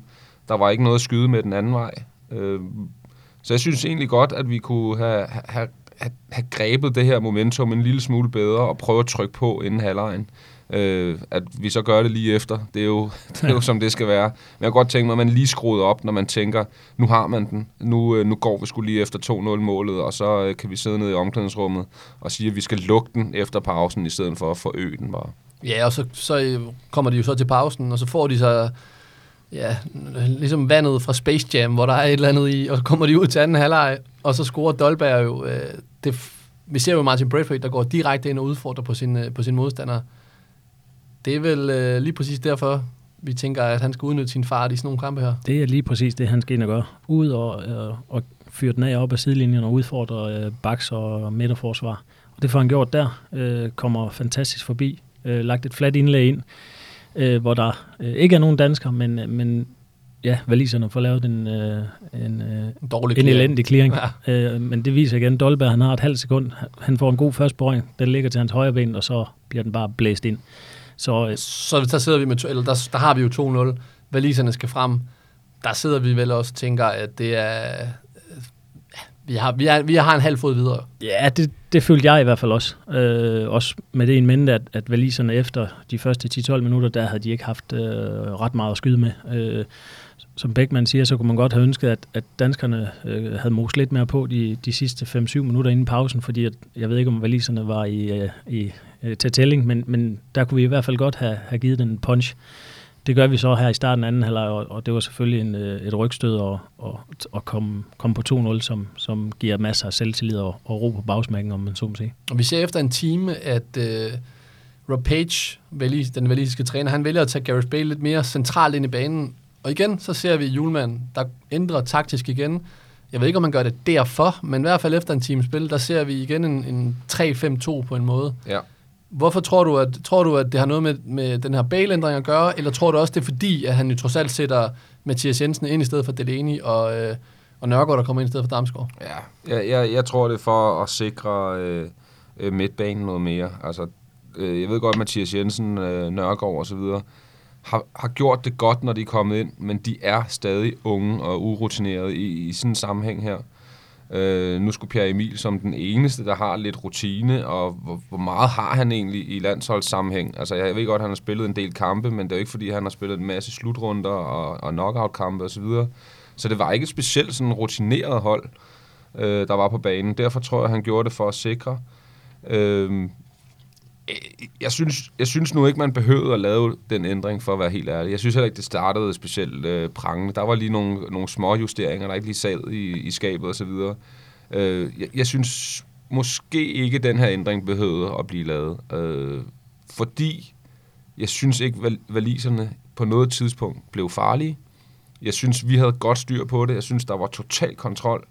der var ikke noget at skyde med den anden vej. Øh, så jeg synes egentlig godt, at vi kunne have, have, have, have grebet det her momentum en lille smule bedre og prøve at trykke på inden halvlejen. Øh, at vi så gør det lige efter, det er, jo, det er jo som det skal være. Men jeg kan godt tænke mig, at man lige skruede op, når man tænker, nu har man den. Nu, øh, nu går vi skulle lige efter 2-0-målet, og så øh, kan vi sidde nede i omklædningsrummet og sige, at vi skal lukke den efter pausen, i stedet for at forøge den bare. Ja, og så, så øh, kommer de jo så til pausen, og så får de så ja, ligesom vandet fra Space Jam, hvor der er et eller andet i, og så kommer de ud til anden halvleg, og så scorer Dolberg jo. Øh, det, vi ser jo Martin Bradford, der går direkte ind og udfordrer på sin, øh, på sin modstander. Det er vel øh, lige præcis derfor, vi tænker, at han skal udnytte sin fart i sådan nogle kampe her. Det er lige præcis det, han skal ind og gøre. Ud og, øh, og fyre den af op ad sidelinjen og udfordre øh, baks og midterforsvar. Og det får han gjort der. Øh, kommer fantastisk forbi. Øh, lagt et fladt indlæg ind øh, hvor der øh, ikke er nogen dansker, men, men ja, valiserne får lavet en, øh, en, øh, Dårlig en elendig clearing. Ja. Øh, men det viser igen, Dolberg han har et halvt sekund. Han får en god første berøring. Den ligger til hans højre ben, og så bliver den bare blæst ind. Så, øh, så der, sidder vi med, eller der, der har vi jo 2-0. Valiserne skal frem. Der sidder vi vel også og tænker, at det er vi har, vi, har, vi har en halv fod videre. Ja, det, det følte jeg i hvert fald også. Øh, også med det en mente, at, at valiserne efter de første 10-12 minutter, der havde de ikke haft øh, ret meget at skyde med. Øh, som Beckmann siger, så kunne man godt have ønsket, at, at danskerne øh, havde mos lidt mere på de, de sidste 5-7 minutter inden pausen, fordi at, jeg ved ikke, om valiserne var i, øh, i, øh, til tælling, men, men der kunne vi i hvert fald godt have, have givet den punch. Det gør vi så her i starten af anden halvleg, og, og det var selvfølgelig en, øh, et rygstød at, at, at komme, komme på 2-0, som, som giver masser af selvtillid og, og ro på bagsmækken, om man så må sige. Og vi ser efter en time, at uh, Rob Page, den valisiske træner, han vælger at tage Gareth Bale lidt mere centralt ind i banen. Og igen, så ser vi Julemand, der ændrer taktisk igen. Jeg ved ikke, om man gør det derfor, men i hvert fald efter en time spil, der ser vi igen en, en 3-5-2 på en måde. Ja. Hvorfor tror du, at, tror du, at det har noget med, med den her bailændring at gøre, eller tror du også, det er fordi, at han jo trods alt sætter Mathias Jensen ind i stedet for Delaney, og, øh, og Nørgaard, der kommer ind i stedet for Damsgaard? Ja, jeg, jeg, jeg tror det er for at sikre øh, øh midtbanen noget mere. Altså, øh, jeg ved godt, at Mathias Jensen, øh, Nørgaard og så videre, har, har gjort det godt, når de er kommet ind, men de er stadig unge og urutinerede i, i sådan en sammenhæng her. Øh, nu skulle Pierre Emil som den eneste, der har lidt rutine, og hvor, hvor meget har han egentlig i landsholdssammenhæng? Altså, jeg ved godt, at han har spillet en del kampe, men det er jo ikke, fordi han har spillet en masse slutrunder og, og knockout-kampe osv. Så, så det var ikke et specielt sådan rutineret hold, øh, der var på banen. Derfor tror jeg, at han gjorde det for at sikre. Øh, Øh, jeg synes, jeg synes nu ikke, man behøvede at lave den ændring, for at være helt ærlig. Jeg synes heller ikke, det startede specielt øh, prangende. Der var lige nogle, nogle små justeringer, der ikke lige sad i, i skabet osv. Øh, jeg, jeg synes måske ikke, den her ændring behøvede at blive lavet. Øh, fordi jeg synes ikke, val- valiserne på noget tidspunkt blev farlige. Jeg synes, vi havde godt styr på det. Jeg synes, der var total kontrol.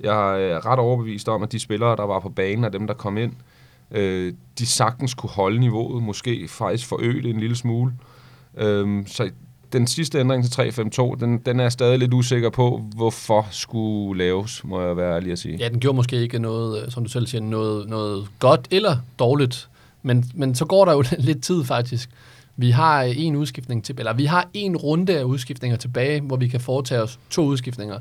Jeg er ret overbevist om, at de spillere, der var på banen, og dem, der kom ind, øh, øh, de sagtens kunne holde niveauet, måske faktisk forøge det en lille smule. Øh, så den sidste ændring til 3-5-2, den, den er jeg stadig lidt usikker på, hvorfor skulle laves, må jeg være ærlig at sige. Ja, den gjorde måske ikke noget, øh, som du selv siger, noget, noget godt eller dårligt, men, men så går der jo lidt tid faktisk. Vi har øh, en udskiftning til, eller vi har en runde af udskiftninger tilbage, hvor vi kan foretage os to udskiftninger.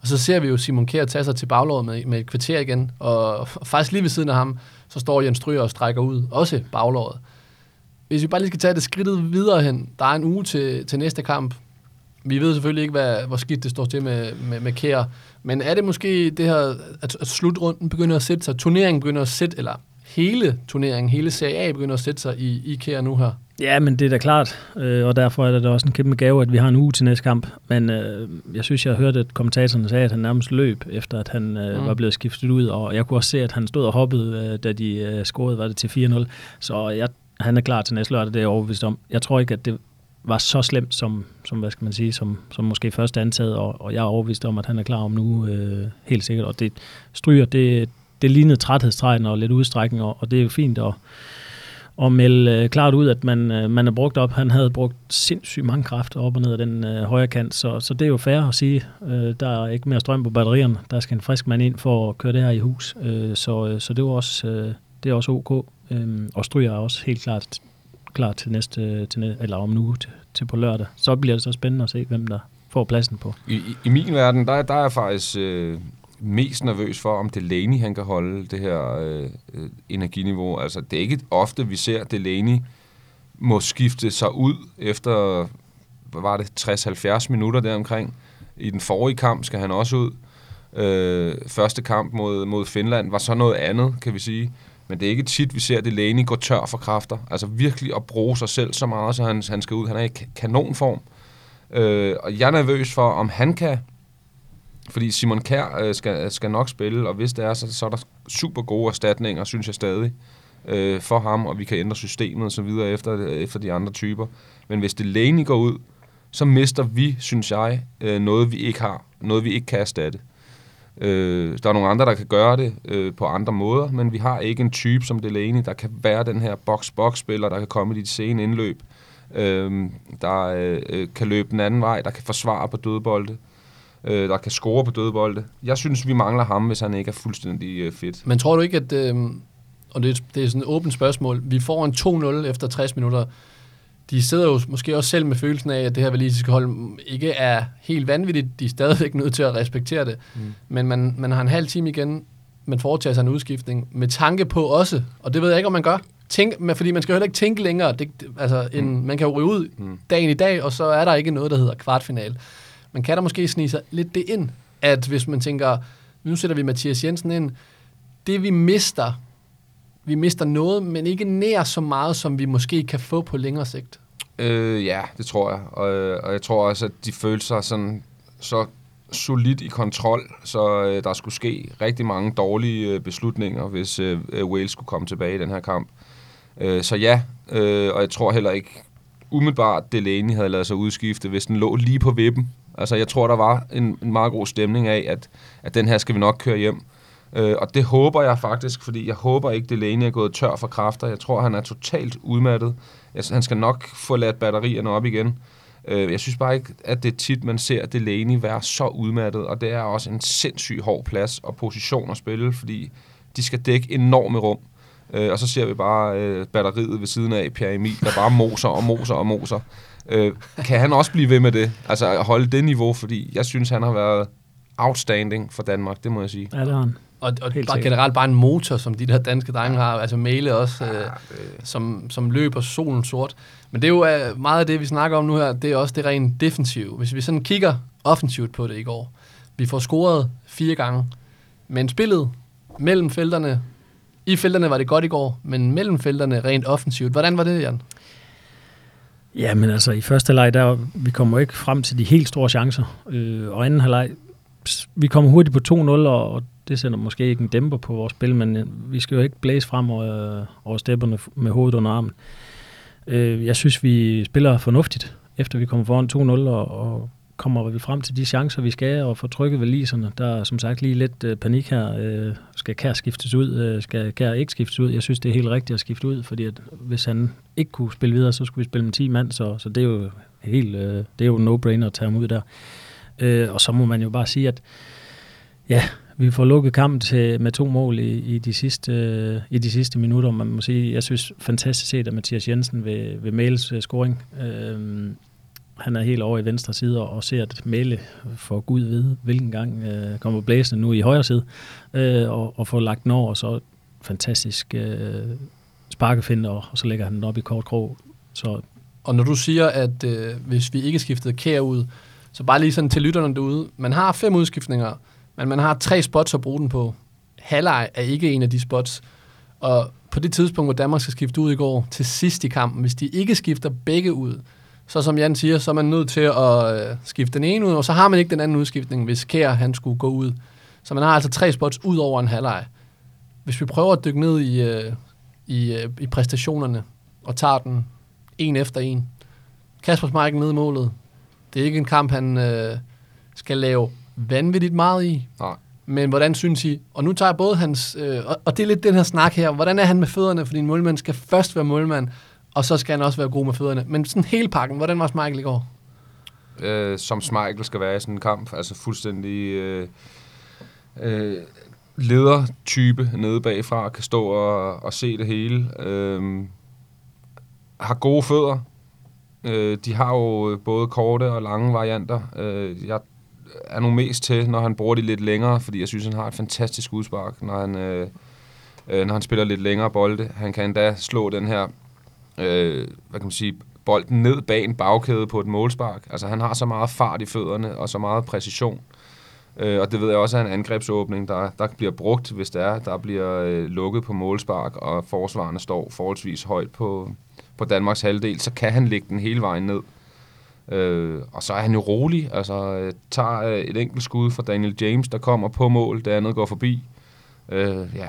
Og så ser vi jo Simon Kjær tage sig til baglåret med, med et kvarter igen, og faktisk lige ved siden af ham, så står Jens Stryger og strækker ud, også baglåret. Hvis vi bare lige skal tage det skridtet videre hen, der er en uge til, til næste kamp. Vi ved selvfølgelig ikke, hvad, hvor skidt det står til med, med, med Kjær, men er det måske det her, at, at slutrunden begynder at sætte sig, turneringen begynder at sætte, eller hele turneringen, hele Serie A begynder at sætte sig i, i Kjær nu her? Ja, men det er da klart, øh, og derfor er det da også en kæmpe gave, at vi har en uge til næste kamp. Men øh, jeg synes, jeg hørte, at kommentatorerne sagde, at han nærmest løb, efter at han øh, mm. var blevet skiftet ud, og jeg kunne også se, at han stod og hoppede, øh, da de øh, scorede, var det til 4-0. Så jeg, han er klar til næste lørdag, det er jeg overbevist om. Jeg tror ikke, at det var så slemt, som, som hvad skal man sige, som, som måske først antaget, og, og jeg er overbevist om, at han er klar om nu, øh, helt sikkert. Og det stryger, det, det lignede træthedstegn og lidt udstrækning, og, og det er jo fint at, og melde øh, klart ud, at man, øh, man er brugt op. Han havde brugt sindssygt mange kræfter op og ned af den øh, højre kant, så, så det er jo fair at sige. Øh, der er ikke mere strøm på batterierne. Der skal en frisk mand ind for at køre det her i hus. Øh, så, øh, så det, var også, øh, det er også ok. Øh, og stryger er også helt klart klar til næste, til næste eller om nu til, til på lørdag. Så bliver det så spændende at se, hvem der får pladsen på. I, i, i min verden, der, der er faktisk øh, mest nervøs for, om Delaney han kan holde det her øh, øh, energiniveau. Altså, det er ikke ofte, vi ser Delaney må skifte sig ud efter, hvad var det, 60-70 minutter deromkring. I den forrige kamp skal han også ud. Øh, første kamp mod, mod Finland var så noget andet, kan vi sige. Men det er ikke tit, vi ser Delaney gå tør for kræfter. Altså virkelig at bruge sig selv så meget, så han, han skal ud. Han er i kanonform. Øh, og jeg er nervøs for, om han kan fordi Simon Kær øh, skal, skal nok spille, og hvis det er, så, så er der super gode erstatninger, synes jeg stadig, øh, for ham, og vi kan ændre systemet og så videre efter, øh, efter de andre typer. Men hvis det Delaney går ud, så mister vi, synes jeg, øh, noget vi ikke har, noget vi ikke kan erstatte. Øh, der er nogle andre, der kan gøre det øh, på andre måder, men vi har ikke en type som Delaney, der kan være den her box-box-spiller, der kan komme i dit sene indløb, øh, der øh, øh kan løbe den anden vej, der kan forsvare på dødbolde øh, der kan score på dødbolde. Jeg synes, vi mangler ham, hvis han ikke er fuldstændig øh, fedt. Men tror du ikke, at... Øh, og det, det er sådan et åbent spørgsmål. Vi får en 2-0 efter 60 minutter. De sidder jo måske også selv med følelsen af, at det her valisiske hold ikke er helt vanvittigt. De er stadigvæk nødt til at respektere det. Mm. Men man, man har en halv time igen, man foretager sig en udskiftning med tanke på også, og det ved jeg ikke, om man gør, tænk, men fordi man skal heller ikke tænke længere. Det, altså, en, mm. Man kan jo ryge ud mm. dagen i dag, og så er der ikke noget, der hedder kvartfinal. Man kan der måske snige sig lidt det ind, at hvis man tænker, nu sætter vi Mathias Jensen ind, det vi mister, vi mister noget, men ikke nær så meget, som vi måske kan få på længere sigt. Øh, ja, det tror jeg. Og, og jeg tror også, at de føler sig sådan, så solidt i kontrol, så øh, der skulle ske rigtig mange dårlige øh, beslutninger, hvis øh, øh, Wales skulle komme tilbage i den her kamp. Øh, så ja, øh, og jeg tror heller ikke umiddelbart, Delaney havde lavet sig udskifte, hvis den lå lige på vippen. Altså, jeg tror, der var en, en meget god stemning af, at, at den her skal vi nok køre hjem. Øh, og det håber jeg faktisk, fordi jeg håber ikke, Delaney er gået tør for kræfter. Jeg tror, han er totalt udmattet. Jeg, han skal nok få ladt batterierne op igen. Øh, jeg synes bare ikke, at det er tit, man ser Delaney være så udmattet, og det er også en sindssyg hård plads og position at spille, fordi de skal dække enorme rum. Øh, og så ser vi bare øh, batteriet ved siden af Pierre Emil, der bare moser og moser og moser. Øh, kan han også blive ved med det? Altså at holde det niveau, fordi jeg synes, han har været outstanding for Danmark, det må jeg sige. Ja, det har han. Og, og Helt bare generelt bare en motor, som de der danske drenge har, altså Male også, ja, øh, som, som løber solen sort. Men det er jo uh, meget af det, vi snakker om nu her, det er også det rent defensive. Hvis vi sådan kigger offensivt på det i går, vi får scoret fire gange, men spillet mellem felterne, i felterne var det godt i går, men mellem felterne rent offensivt, hvordan var det, Jan? Ja, men altså i første leg, der vi kommer ikke frem til de helt store chancer. Øh, og anden halvleg, vi kommer hurtigt på 2-0, og, og det sender måske ikke en dæmper på vores spil, men øh, vi skal jo ikke blæse frem over, øh, over stepperne med hovedet under armen. Øh, jeg synes, vi spiller fornuftigt, efter vi kommer foran 2-0, og, og kommer vi frem til de chancer, vi skal, og får trykket valiserne. Der er som sagt lige lidt øh, panik her. Øh, skal Kær skiftes ud? Øh, skal Kær ikke skiftes ud? Jeg synes, det er helt rigtigt at skifte ud, fordi at hvis han ikke kunne spille videre, så skulle vi spille med 10 mand, så, så det er jo helt, øh, det er jo no-brainer at tage ham ud der. Øh, og så må man jo bare sige, at ja, vi får lukket kampen til, med to mål i, i, de sidste, øh, i de sidste minutter. Man må sige, jeg synes fantastisk set at Mathias Jensen ved, ved Males øh, scoring. Øh, han er helt over i venstre side og ser, at melde for Gud ved, hvilken gang øh, kommer blæsende nu i højre side, øh, og, og får lagt den over, og så fantastisk øh, sparkefinder, og, og så lægger han den op i kort krog. Så. Og når du siger, at øh, hvis vi ikke skiftede Kær ud, så bare lige sådan til lytterne derude, man har fem udskiftninger, men man har tre spots at bruge den på. Halvleg er ikke en af de spots, og på det tidspunkt, hvor Danmark skal skifte ud i går, til sidst i kampen, hvis de ikke skifter begge ud, så som Jan siger, så er man nødt til at øh, skifte den ene ud, og så har man ikke den anden udskiftning, hvis Kær han skulle gå ud. Så man har altså tre spots ud over en halvleg. Hvis vi prøver at dykke ned i, øh, i, øh, i præstationerne, og tager den en efter en. Kasper Schmeichel ned i målet. Det er ikke en kamp, han øh, skal lave vanvittigt meget i. Nej. Men hvordan synes I, og nu tager jeg både hans, øh, og, og det er lidt den her snak her, hvordan er han med fødderne, fordi en målmand skal først være målmand, og så skal han også være god med fødderne. Men sådan hele pakken, hvordan var Schmeichel i går? øh, som Schmeichel skal være i sådan en kamp. Altså fuldstændig øh, øh, ledertype nede bagfra, kan stå og, og se det hele. Øh, har gode fødder. Øh, de har jo både korte og lange varianter. Øh, jeg er nu mest til, når han bruger de lidt længere, fordi jeg synes, han har et fantastisk udspark, når han, øh, øh, når han spiller lidt længere bolde. Han kan endda slå den her, øh, hvad kan man sige, bolden ned bag en bagkæde på et målspark. Altså han har så meget fart i fødderne og så meget præcision. Øh, og det ved jeg også er en angrebsåbning, der, der bliver brugt, hvis der er, der bliver øh, lukket på målspark, og forsvarerne står forholdsvis højt på, på Danmarks halvdel, så kan han lægge den hele vejen ned. Øh, og så er han jo rolig, altså øh, tager øh, et enkelt skud fra Daniel James, der kommer på mål, det andet går forbi. Øh, ja,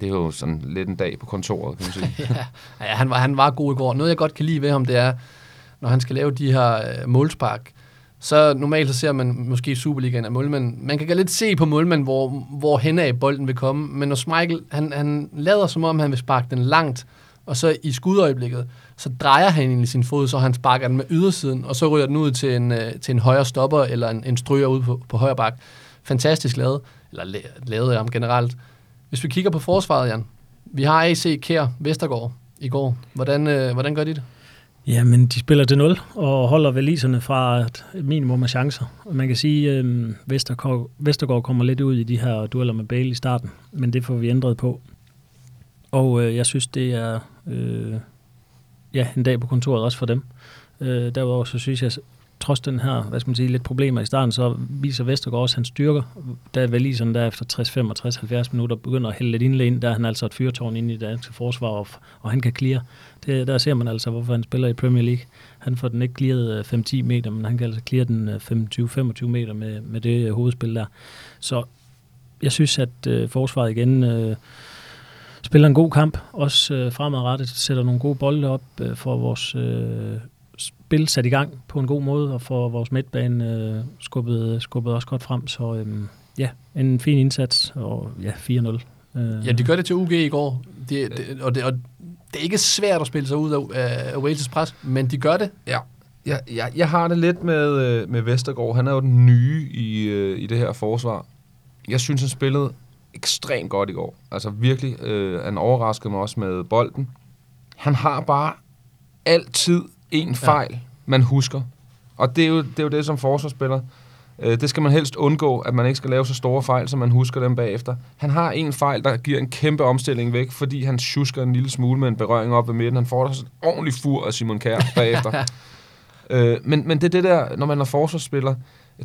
det er jo sådan lidt en dag på kontoret, kan man sige. ja, ja han, var, han var god i går. Noget, jeg godt kan lide ved ham, det er, når han skal lave de her øh, målspark, så normalt så ser man måske Superligaen af målmanden. Man kan lidt se på målmanden, hvor, hvor hen af bolden vil komme. Men når Schmeichel, han, han lader som om, han vil sparke den langt, og så i skudøjeblikket, så drejer han egentlig sin fod, så han sparker den med ydersiden, og så ryger den ud til en, øh, til en højre stopper, eller en, en stryger ud på, på højre bak. Fantastisk lavet, eller lavet om ham generelt. Hvis vi kigger på forsvaret, Jan. Vi har AC, Kær, Vestergaard i går. Hvordan, øh, hvordan gør de det? Jamen, de spiller til 0 og holder valiserne fra et minimum af chancer. Og man kan sige, at øh, Vestergaard, Vestergaard kommer lidt ud i de her dueller med Bale i starten, men det får vi ændret på. Og øh, jeg synes, det er øh, ja, en dag på kontoret også for dem. Øh, derudover så synes jeg, trods den her, hvad skal man sige, lidt problemer i starten, så viser Vestergaard også hans styrker. Da sådan der efter 60, 65, 70 minutter begynder at hælde lidt indlæg ind, der er han altså et fyrtårn ind i det danske forsvar, og, og han kan clear. Det, der ser man altså, hvorfor han spiller i Premier League. Han får den ikke clearet øh, 5-10 meter, men han kan altså clear den øh, 25-25 meter med, med det øh, hovedspil der. Så jeg synes, at øh, forsvaret igen øh, spiller en god kamp, også øh, fremadrettet, sætter nogle gode bolde op øh, for vores øh, spil sat i gang på en god måde, og for vores midtbane øh, skubbet, skubbet også godt frem. Så øh, ja, en fin indsats, og ja, 4-0. Øh. Ja, de gør det til UG i går, de, de, og, det, og det er ikke svært at spille sig ud af, af Wales' pres, men de gør det. Ja, jeg, jeg, jeg har det lidt med, øh, med Vestergaard. Han er jo den nye i, øh, i det her forsvar. Jeg synes, han spillede ekstremt godt i går. Altså virkelig, øh, han overraskede mig også med bolden. Han har bare altid en fejl, ja. man husker. Og det er, jo, det er jo det som forsvarsspiller. Øh, det skal man helst undgå, at man ikke skal lave så store fejl, så man husker dem bagefter. Han har en fejl, der giver en kæmpe omstilling væk, fordi han tjusker en lille smule med en berøring op ved midten. Han får der sådan en ordentlig fur af Simon Kjær bagefter. øh, men, men det er det der, når man er forsvarsspiller,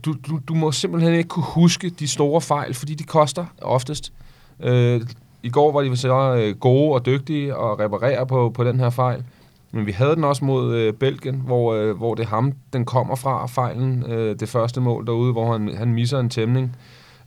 du, du, du må simpelthen ikke kunne huske de store fejl, fordi de koster oftest. Øh, I går var de så øh, gode og dygtige og reparerer på, på den her fejl. Men vi havde den også mod øh, Belgien, hvor, øh, hvor det er ham, den kommer fra, fejlen, øh, det første mål derude, hvor han, han misser en tæmning.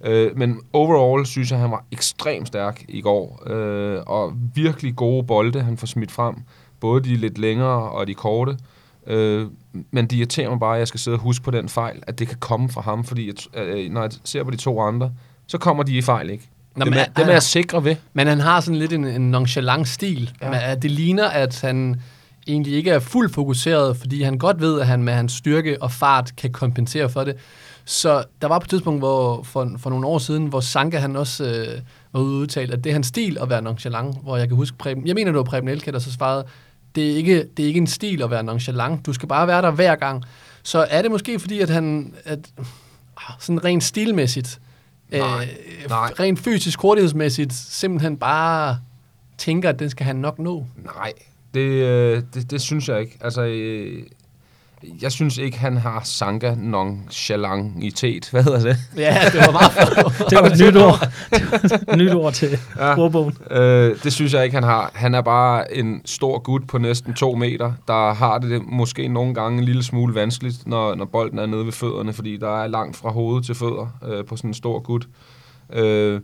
Øh, men overall synes jeg, han var ekstremt stærk i går, øh, og virkelig gode bolde, han får smidt frem. Både de lidt længere og de korte. Øh, men det irriterer mig bare, at jeg skal sidde og huske på den fejl, at det kan komme fra ham, fordi jeg, øh, når jeg ser på de to andre, så kommer de i fejl ikke. Nå, det, men, er, det er jeg sikre ved. Men han har sådan lidt en, en nonchalant stil. Ja. Det ligner, at han egentlig ikke er fuldt fokuseret, fordi han godt ved, at han med hans styrke og fart kan kompensere for det. Så der var på et tidspunkt, hvor, for, for nogle år siden, hvor Sanka han også øh, var ude udtalt, at det er hans stil at være nonchalant, hvor jeg kan huske Preben, jeg mener, det var Preben Elke, der så svarede, det er, ikke, det er ikke en stil at være nonchalant, du skal bare være der hver gang. Så er det måske fordi, at han, at, ah, sådan rent stilmæssigt, nej, øh, nej. rent fysisk hurtighedsmæssigt, simpelthen bare tænker, at den skal han nok nå? Nej, det, øh, det, det synes jeg ikke. Altså, øh, jeg synes ikke, han har Sanka nonchalanitet. Hvad hedder det? Ja, det var meget flot. Det var et nyt ord. Det var et nyt ord til Ja. ordbogen. Øh, det synes jeg ikke, han har. Han er bare en stor gut på næsten to meter, der har det måske nogle gange en lille smule vanskeligt, når, når bolden er nede ved fødderne, fordi der er langt fra hoved til fødder øh, på sådan en stor gut. Øh,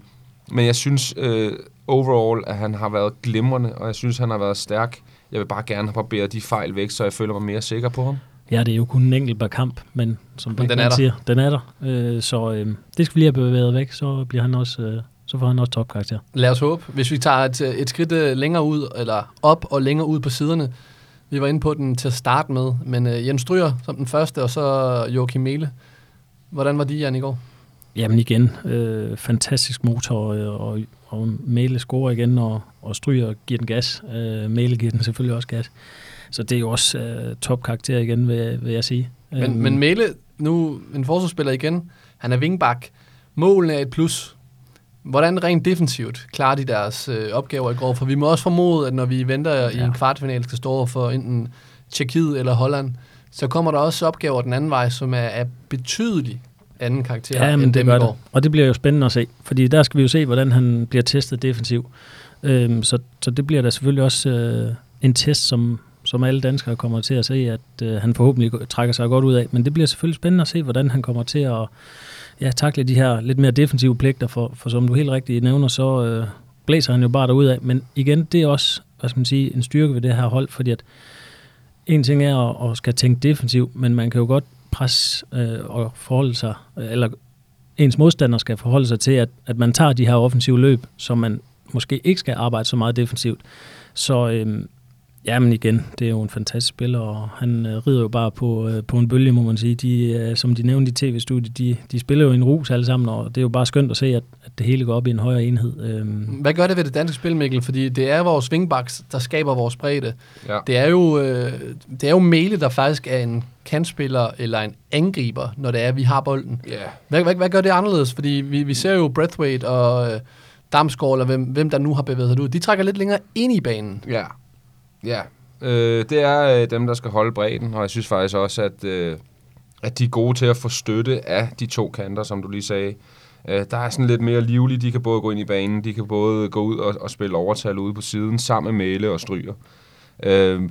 men jeg synes øh, overall, at han har været glimrende, og jeg synes, han har været stærk. Jeg vil bare gerne have barberet de fejl væk, så jeg føler mig mere sikker på ham. Ja, det er jo kun en enkelt per kamp, men som Men den er der. siger, den er der. Øh, så øh, det skal vi lige have bevæget væk, så bliver han også, øh, så får han også topkarakter. Lad os håbe. Hvis vi tager et, et skridt øh, længere ud, eller op og længere ud på siderne. Vi var inde på den til at starte med, men uh, Jens Stryger som den første, og så Joachim Mele. Hvordan var de, Jan, i går? Jamen igen, øh, fantastisk motor, øh, og, og Mæle scorer igen, og, og Stryger giver den gas. Øh, Mæle giver den selvfølgelig også gas. Så det er jo også øh, topkarakter igen, vil, vil jeg sige. Men, Øhm, men Mele, nu en forsvarsspiller igen, han er vingbak. Målene er et plus. Hvordan rent defensivt klarer de deres øh, opgaver i går? For vi må også formode, at når vi venter ja. i en kvartfinale, skal stå over for enten Tjekkiet eller Holland, så kommer der også opgaver den anden vej, som er af betydelig anden karakter Ja, men end det gør det. Og det bliver jo spændende at se, fordi der skal vi jo se, hvordan han bliver testet defensiv. Øhm, så, så det bliver da selvfølgelig også øh, en test, som, som alle danskere kommer til at se, at øh, han forhåbentlig trækker sig godt ud af. Men det bliver selvfølgelig spændende at se, hvordan han kommer til at ja, takle de her lidt mere defensive pligter, for, for som du helt rigtigt nævner, så øh, blæser han jo bare derud af. Men igen, det er også hvad skal man sige, en styrke ved det her hold, fordi at en ting er at, at skal tænke defensivt, men man kan jo godt pres øh, og forholde sig, øh, eller ens modstander skal forholde sig til, at, at man tager de her offensive løb, som man måske ikke skal arbejde så meget defensivt. Så øh, ja, men igen, det er jo en fantastisk spiller, og han øh, rider jo bare på, øh, på en bølge, må man sige. De, øh, som de nævnte i tv-studiet, de, de spiller jo en rus alle sammen, og det er jo bare skønt at se, at, at det hele går op i en højere enhed. Øh, Hvad gør det ved det danske spil, Mikkel? Fordi det er vores wingbacks, der skaber vores bredde. Ja. Det er jo, øh, det er jo Mele, der faktisk er en kantspiller eller en angriber, når det er, at vi har bolden. Ja, Hvad, hvad, hvad gør det anderledes? Fordi vi, vi ser jo Breathwaite og øh, Damsgaard, eller hvem, hvem der nu har bevæget sig ud. De trækker lidt længere ind i banen. Ja, ja. Øh, det er øh, dem, der skal holde bredden, og jeg synes faktisk også, at, øh, at de er gode til at få støtte af de to kanter, som du lige sagde. Øh, der er sådan lidt mere livligt. De kan både gå ind i banen, de kan både gå ud og, og spille overtal ude på siden, sammen med Mæle og Stryger. Øh,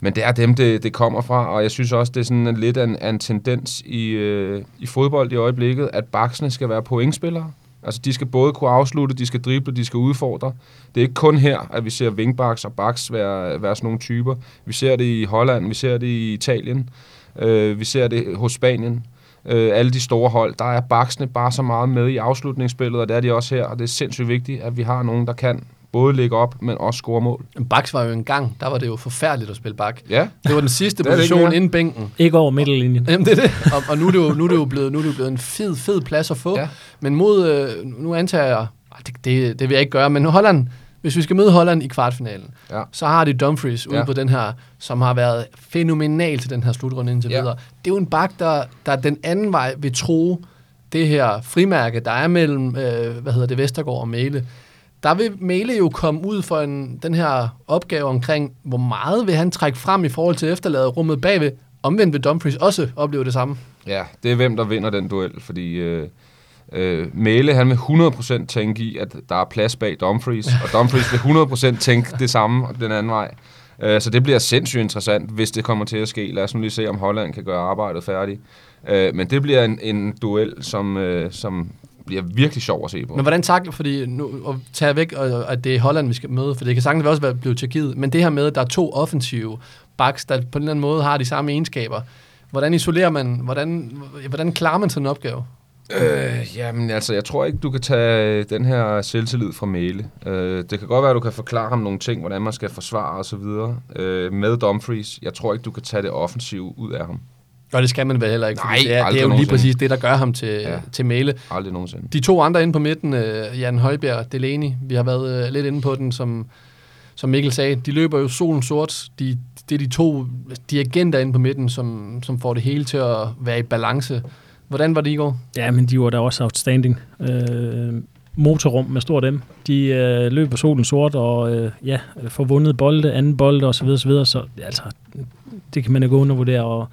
men det er dem, det, det kommer fra, og jeg synes også, det er sådan en, lidt en, en tendens i, øh, i fodbold i øjeblikket, at baksene skal være pointspillere. Altså, de skal både kunne afslutte, de skal drible, de skal udfordre. Det er ikke kun her, at vi ser wingbacks og backs være, være sådan nogle typer. Vi ser det i Holland, vi ser det i Italien, øh, vi ser det hos Spanien. Øh, alle de store hold, der er backsene bare så meget med i afslutningsspillet, og det er de også her, og det er sindssygt vigtigt, at vi har nogen, der kan både lægge op, men også score mål. Baks var jo en gang, der var det jo forfærdeligt at spille bak. Ja, Det var den sidste position inden bænken. ikke over midterlinjen. Jamen, det er det. Og, og nu, er det jo, nu, er det jo blevet, nu er det jo blevet en fed, fed plads at få. Ja. Men mod, øh, nu antager jeg, ah, det, det, det vil jeg ikke gøre, men Holland, hvis vi skal møde Holland i kvartfinalen, Ja. så har de Dumfries ude Ja. på den her, som har været fænomenal til den her slutrunde indtil Ja. videre. Det er jo en bak, der, der den anden vej vil tro det her frimærke, der er mellem, øh, hvad hedder det, Vestergaard og Mæle. Der vil Mæle jo komme ud for en, den her opgave omkring, hvor meget vil han trække frem i forhold til efterladet rummet bagved. Omvendt vil Dumfries også opleve det samme. Ja, det er hvem, der vinder den duel, fordi øh, øh, Mæle, han vil 100% tænke i, at der er plads bag Dumfries, og Dumfries vil 100% tænke det samme den anden vej. Øh, så det bliver sindssygt interessant, hvis det kommer til at ske. Lad os nu lige se, om Holland kan gøre arbejdet færdigt. Øh, men det bliver en, en duel, som, øh, som bliver virkelig sjov at se på. Men hvordan takler, fordi nu at tage væk, og, at det er Holland, vi skal møde, for det kan sagtens også være blevet Tjekkiet, men det her med, at der er to offensive backs, der på en eller anden måde har de samme egenskaber. Hvordan isolerer man, hvordan, hvordan klarer man sådan en opgave? Øh, jamen altså, jeg tror ikke, du kan tage den her selvtillid fra Mæle. Øh, det kan godt være, at du kan forklare ham nogle ting, hvordan man skal forsvare og så videre øh, med Dumfries. Jeg tror ikke, du kan tage det offensive ud af ham. Og det skal man vel heller ikke, Nej, det er, det er jo lige nogensinde. præcis det, der gør ham til, ja. Til male. Aldrig nogensinde. De to andre inde på midten, øh, Jan Højbjerg, Delaney, vi har været øh, lidt inde på den, som, som Mikkel sagde, de løber jo solen sort. De, det er de to dirigenter inde på midten, som, som får det hele til at være i balance. Hvordan var det i går? Ja, men de var da også outstanding. Øh, motorrum med stort M. De øh, løber solen sort og øh, ja, får vundet bolde, anden bolde osv. Så, videre, så videre. så altså, det kan man ikke undervurdere. Og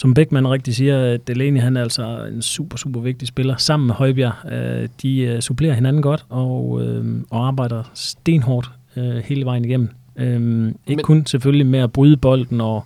som Beckmann rigtig siger, Delaney han er altså en super, super vigtig spiller. Sammen med Højbjerg, øh, de øh, supplerer hinanden godt og, øh, og arbejder stenhårdt øh, hele vejen igennem. Øh, ikke men, kun selvfølgelig med at bryde bolden og,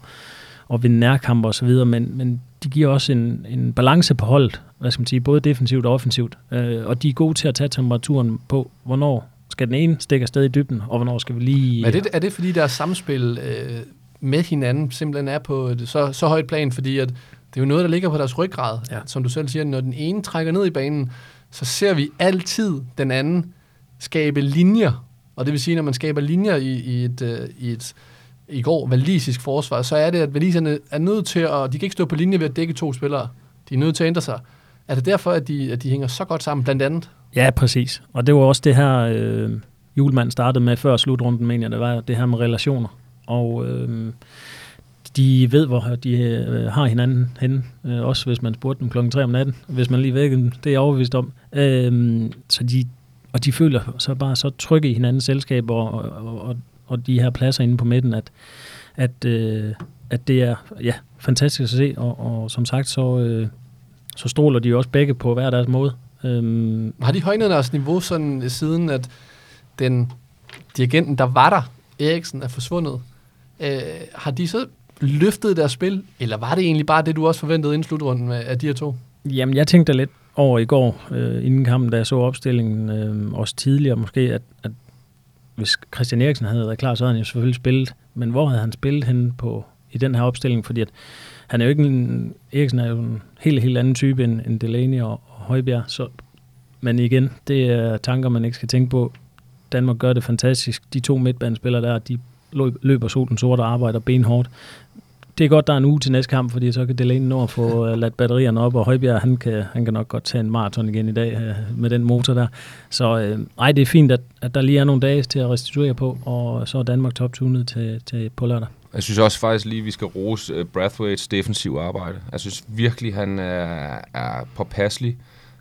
og vinde nærkampe osv., men, men de giver også en, en balance på holdet, hvad skal man sige, både defensivt og offensivt. Øh, og de er gode til at tage temperaturen på, hvornår skal den ene stikke afsted i dybden, og hvornår skal vi lige... Men er det, er det fordi, deres samspil øh, med hinanden simpelthen er på et så, så højt plan, fordi at det er jo noget, der ligger på deres ryggrad. Ja. Som du selv siger, når den ene trækker ned i banen, så ser vi altid den anden skabe linjer. Og det vil sige, når man skaber linjer i, i et, øh, i et i går valisisk forsvar, så er det, at valiserne er nødt til at, de kan ikke stå på linje ved at dække to spillere. De er nødt til at ændre sig. Er det derfor, at de, at de hænger så godt sammen, blandt andet? Ja, præcis. Og det var også det her, øh, julemand startede med før slutrunden, mener jeg, det var det her med relationer. Og øh, de ved, hvor de øh, har hinanden henne, øh, også hvis man spurgte dem klokken 3 om natten, hvis man lige vækker dem, det er jeg overbevist om. Øh, så de, og de føler så bare så trygge i hinandens selskab, og, og, og, og de her pladser inde på midten, at, at, øh, at det er ja, fantastisk at se, og, og som sagt, så, øh, så stoler de også begge på hver deres måde. Øhm. Har de højnet deres niveau sådan siden, at den dirigenten, der var der, Eriksen, er forsvundet? Øh, har de så løftet deres spil, eller var det egentlig bare det, du også forventede inden slutrunden af de her to? Jamen, jeg tænkte lidt over i går, øh, inden kampen, da jeg så opstillingen, øh, også tidligere måske, at, at hvis Christian Eriksen havde været klar, så havde han jo selvfølgelig spillet. Men hvor havde han spillet hen på, i den her opstilling? Fordi at han er jo ikke en, Eriksen er jo en helt, helt anden type end, end Delaney og, og Højbjerg. Så, men igen, det er tanker, man ikke skal tænke på. Danmark gør det fantastisk. De to midtbanespillere der, de løber solen sort og arbejder benhårdt. Det er godt, der er en uge til næste kamp, fordi så kan Delaney nå at få uh, ladt batterierne op, og Højbjerg, han kan, han kan nok godt tage en maraton igen i dag uh, med den motor der. Så uh, ej, det er fint, at, at der lige er nogle dage til at restituere på, og så er Danmark top-tunet til, til på lørdag. Jeg synes også faktisk lige, at vi skal rose uh, Brathwaite's defensiv arbejde. Jeg synes virkelig, han er, er påpasselig.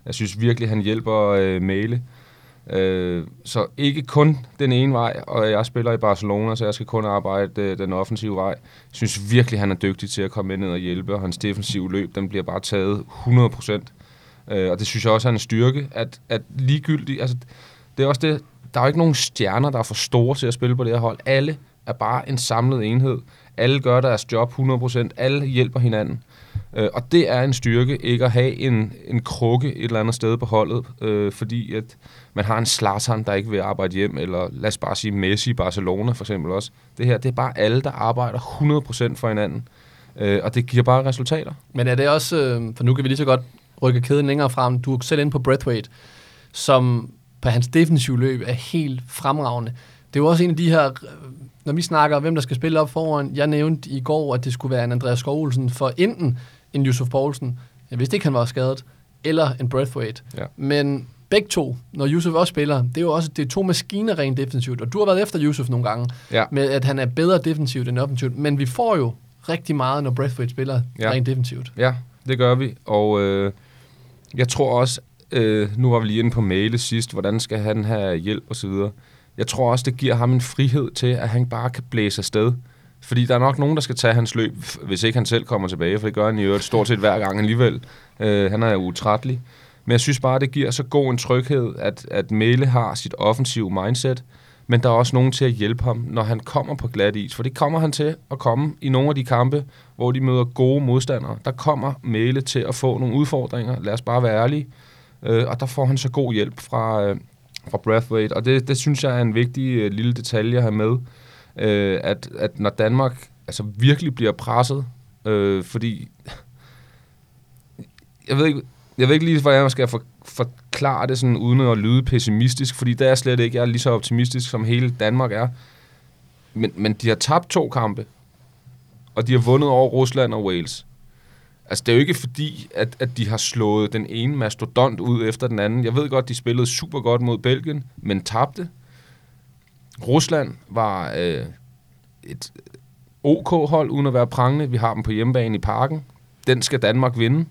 Jeg synes virkelig, han hjælper uh, Male. Øh, så ikke kun den ene vej, og jeg spiller i Barcelona, så jeg skal kun arbejde øh, den offensive vej. Jeg synes virkelig, han er dygtig til at komme ind og hjælpe, og hans defensive løb, den bliver bare taget 100%. Øh, og det synes jeg også er en styrke, at, at ligegyldigt, altså det er også det, der er jo ikke nogen stjerner, der er for store til at spille på det her hold. Alle er bare en samlet enhed. Alle gør deres job 100%. Alle hjælper hinanden. Øh, og det er en styrke, ikke at have en, en krukke et eller andet sted på holdet, øh, fordi at man har en Zlatan, der ikke vil arbejde hjem, eller lad os bare sige Messi i Barcelona for eksempel også. Det her, det er bare alle, der arbejder 100% for hinanden, øh, og det giver bare resultater. Men er det også, øh, for nu kan vi lige så godt rykke kæden længere frem, du er selv inde på Breathwaite, som på hans defensive løb er helt fremragende. Det er jo også en af de her, øh, når vi snakker hvem der skal spille op foran, jeg nævnte i går, at det skulle være en Andreas Skovlsen for enten en Yusuf Poulsen, jeg vidste ikke, han var skadet, eller en Breathwaite. Ja. Men begge to, når Yusuf også spiller, det er jo også det er to maskiner rent defensivt, og du har været efter Yusuf nogle gange, ja. med at han er bedre defensivt end offensivt, men vi får jo rigtig meget, når Breathwaite spiller ja. rent defensivt. Ja, det gør vi, og øh, jeg tror også, øh, nu var vi lige inde på mail sidst, hvordan skal han have hjælp og så videre. Jeg tror også, det giver ham en frihed til, at han bare kan blæse afsted. Fordi der er nok nogen, der skal tage hans løb, hvis ikke han selv kommer tilbage, for det gør han i øvrigt stort set hver gang alligevel. Øh, han er utrættelig. Men jeg synes bare, det giver så god en tryghed, at, at Mele har sit offensive mindset, men der er også nogen til at hjælpe ham, når han kommer på glat is. For det kommer han til at komme i nogle af de kampe, hvor de møder gode modstandere. Der kommer Mæle til at få nogle udfordringer, lad os bare være ærlige. Øh, og der får han så god hjælp fra, øh, fra Brathwaite, og det, det synes jeg er en vigtig øh, lille detalje at have med, øh, at, at når Danmark altså virkelig bliver presset, øh, fordi jeg ved ikke, jeg ved ikke lige, hvordan jeg skal for, forklare det sådan, uden at lyde pessimistisk, fordi der er slet ikke, jeg er lige så optimistisk, som hele Danmark er. Men, men de har tabt to kampe, og de har vundet over Rusland og Wales. Altså, det er jo ikke fordi, at, at de har slået den ene mastodont ud efter den anden. Jeg ved godt, de spillede super godt mod Belgien, men tabte. Rusland var øh, et OK-hold, uden at være prangende. Vi har dem på hjemmebane i parken. Den skal Danmark vinde.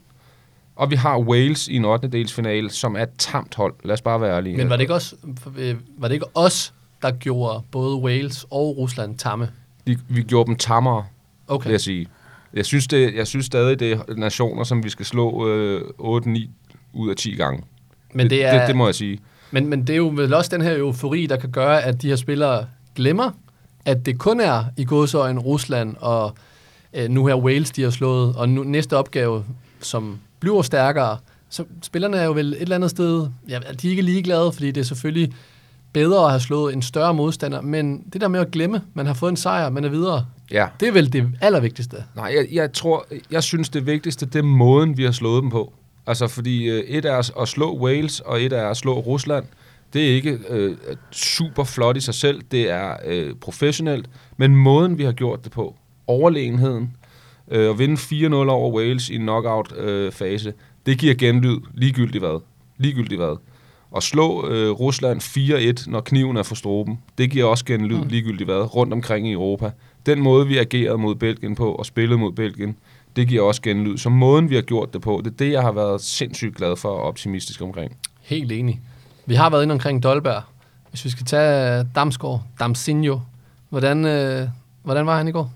Og vi har Wales i en 8. dels finale, som er et tamt hold. Lad os bare være ærlige. Men var det ikke, også, øh, var det ikke os, der gjorde både Wales og Rusland tamme? Vi, vi gjorde dem tammere, okay. vil jeg sige. Jeg synes, det, jeg synes stadig, det er nationer, som vi skal slå øh, 8-9 ud af 10 gange. Men det, er, det, det må jeg sige. Men, men det er jo vel også den her eufori, der kan gøre, at de her spillere glemmer, at det kun er i godsøjen Rusland og øh, nu her Wales, de har slået, og nu, næste opgave, som bliver stærkere, så spillerne er jo vel et eller andet sted, ja, de er ikke ligeglade, fordi det er selvfølgelig bedre at have slået en større modstander, men det der med at glemme, man har fået en sejr, man er videre, Ja. det er vel det allervigtigste. Nej, jeg, jeg tror, jeg synes det vigtigste, det er måden, vi har slået dem på. Altså, fordi øh, et er at slå Wales, og et er at slå Rusland. Det er ikke øh, super flot i sig selv, det er øh, professionelt, men måden, vi har gjort det på, overlegenheden, øh, at vinde 4-0 over Wales i en knockout-fase, øh, det giver genlyd ligegyldigt hvad. Ligegyldigt hvad. At slå øh, Rusland 4-1, når kniven er for stroben, det giver også genlyd Mm. ligegyldigt hvad, rundt omkring i Europa. Den måde, vi agerede mod Belgien på, og spillede mod Belgien, det giver også genlyd. Så måden, vi har gjort det på, det er det, jeg har været sindssygt glad for og optimistisk omkring. Helt enig. Vi har været inde omkring Dolberg. Hvis vi skal tage Damsgaard, Damsinho, hvordan, øh, hvordan var han i går?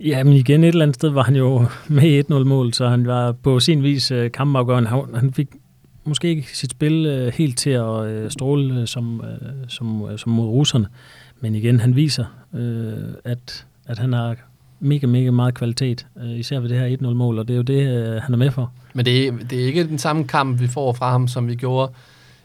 Ja, men igen et eller andet sted var han jo med i 1-0-mål, så han var på sin vis øh, kampafgørende. Han fik måske ikke sit spil øh, helt til at øh, stråle øh, som, øh, som, øh, som mod russerne. Men igen, han viser, øh, at, at han har mega, mega meget kvalitet, øh, især ved det her 1-0-mål, og det er jo det, øh, han er med for. Men det er, det er ikke den samme kamp, vi får fra ham, som vi gjorde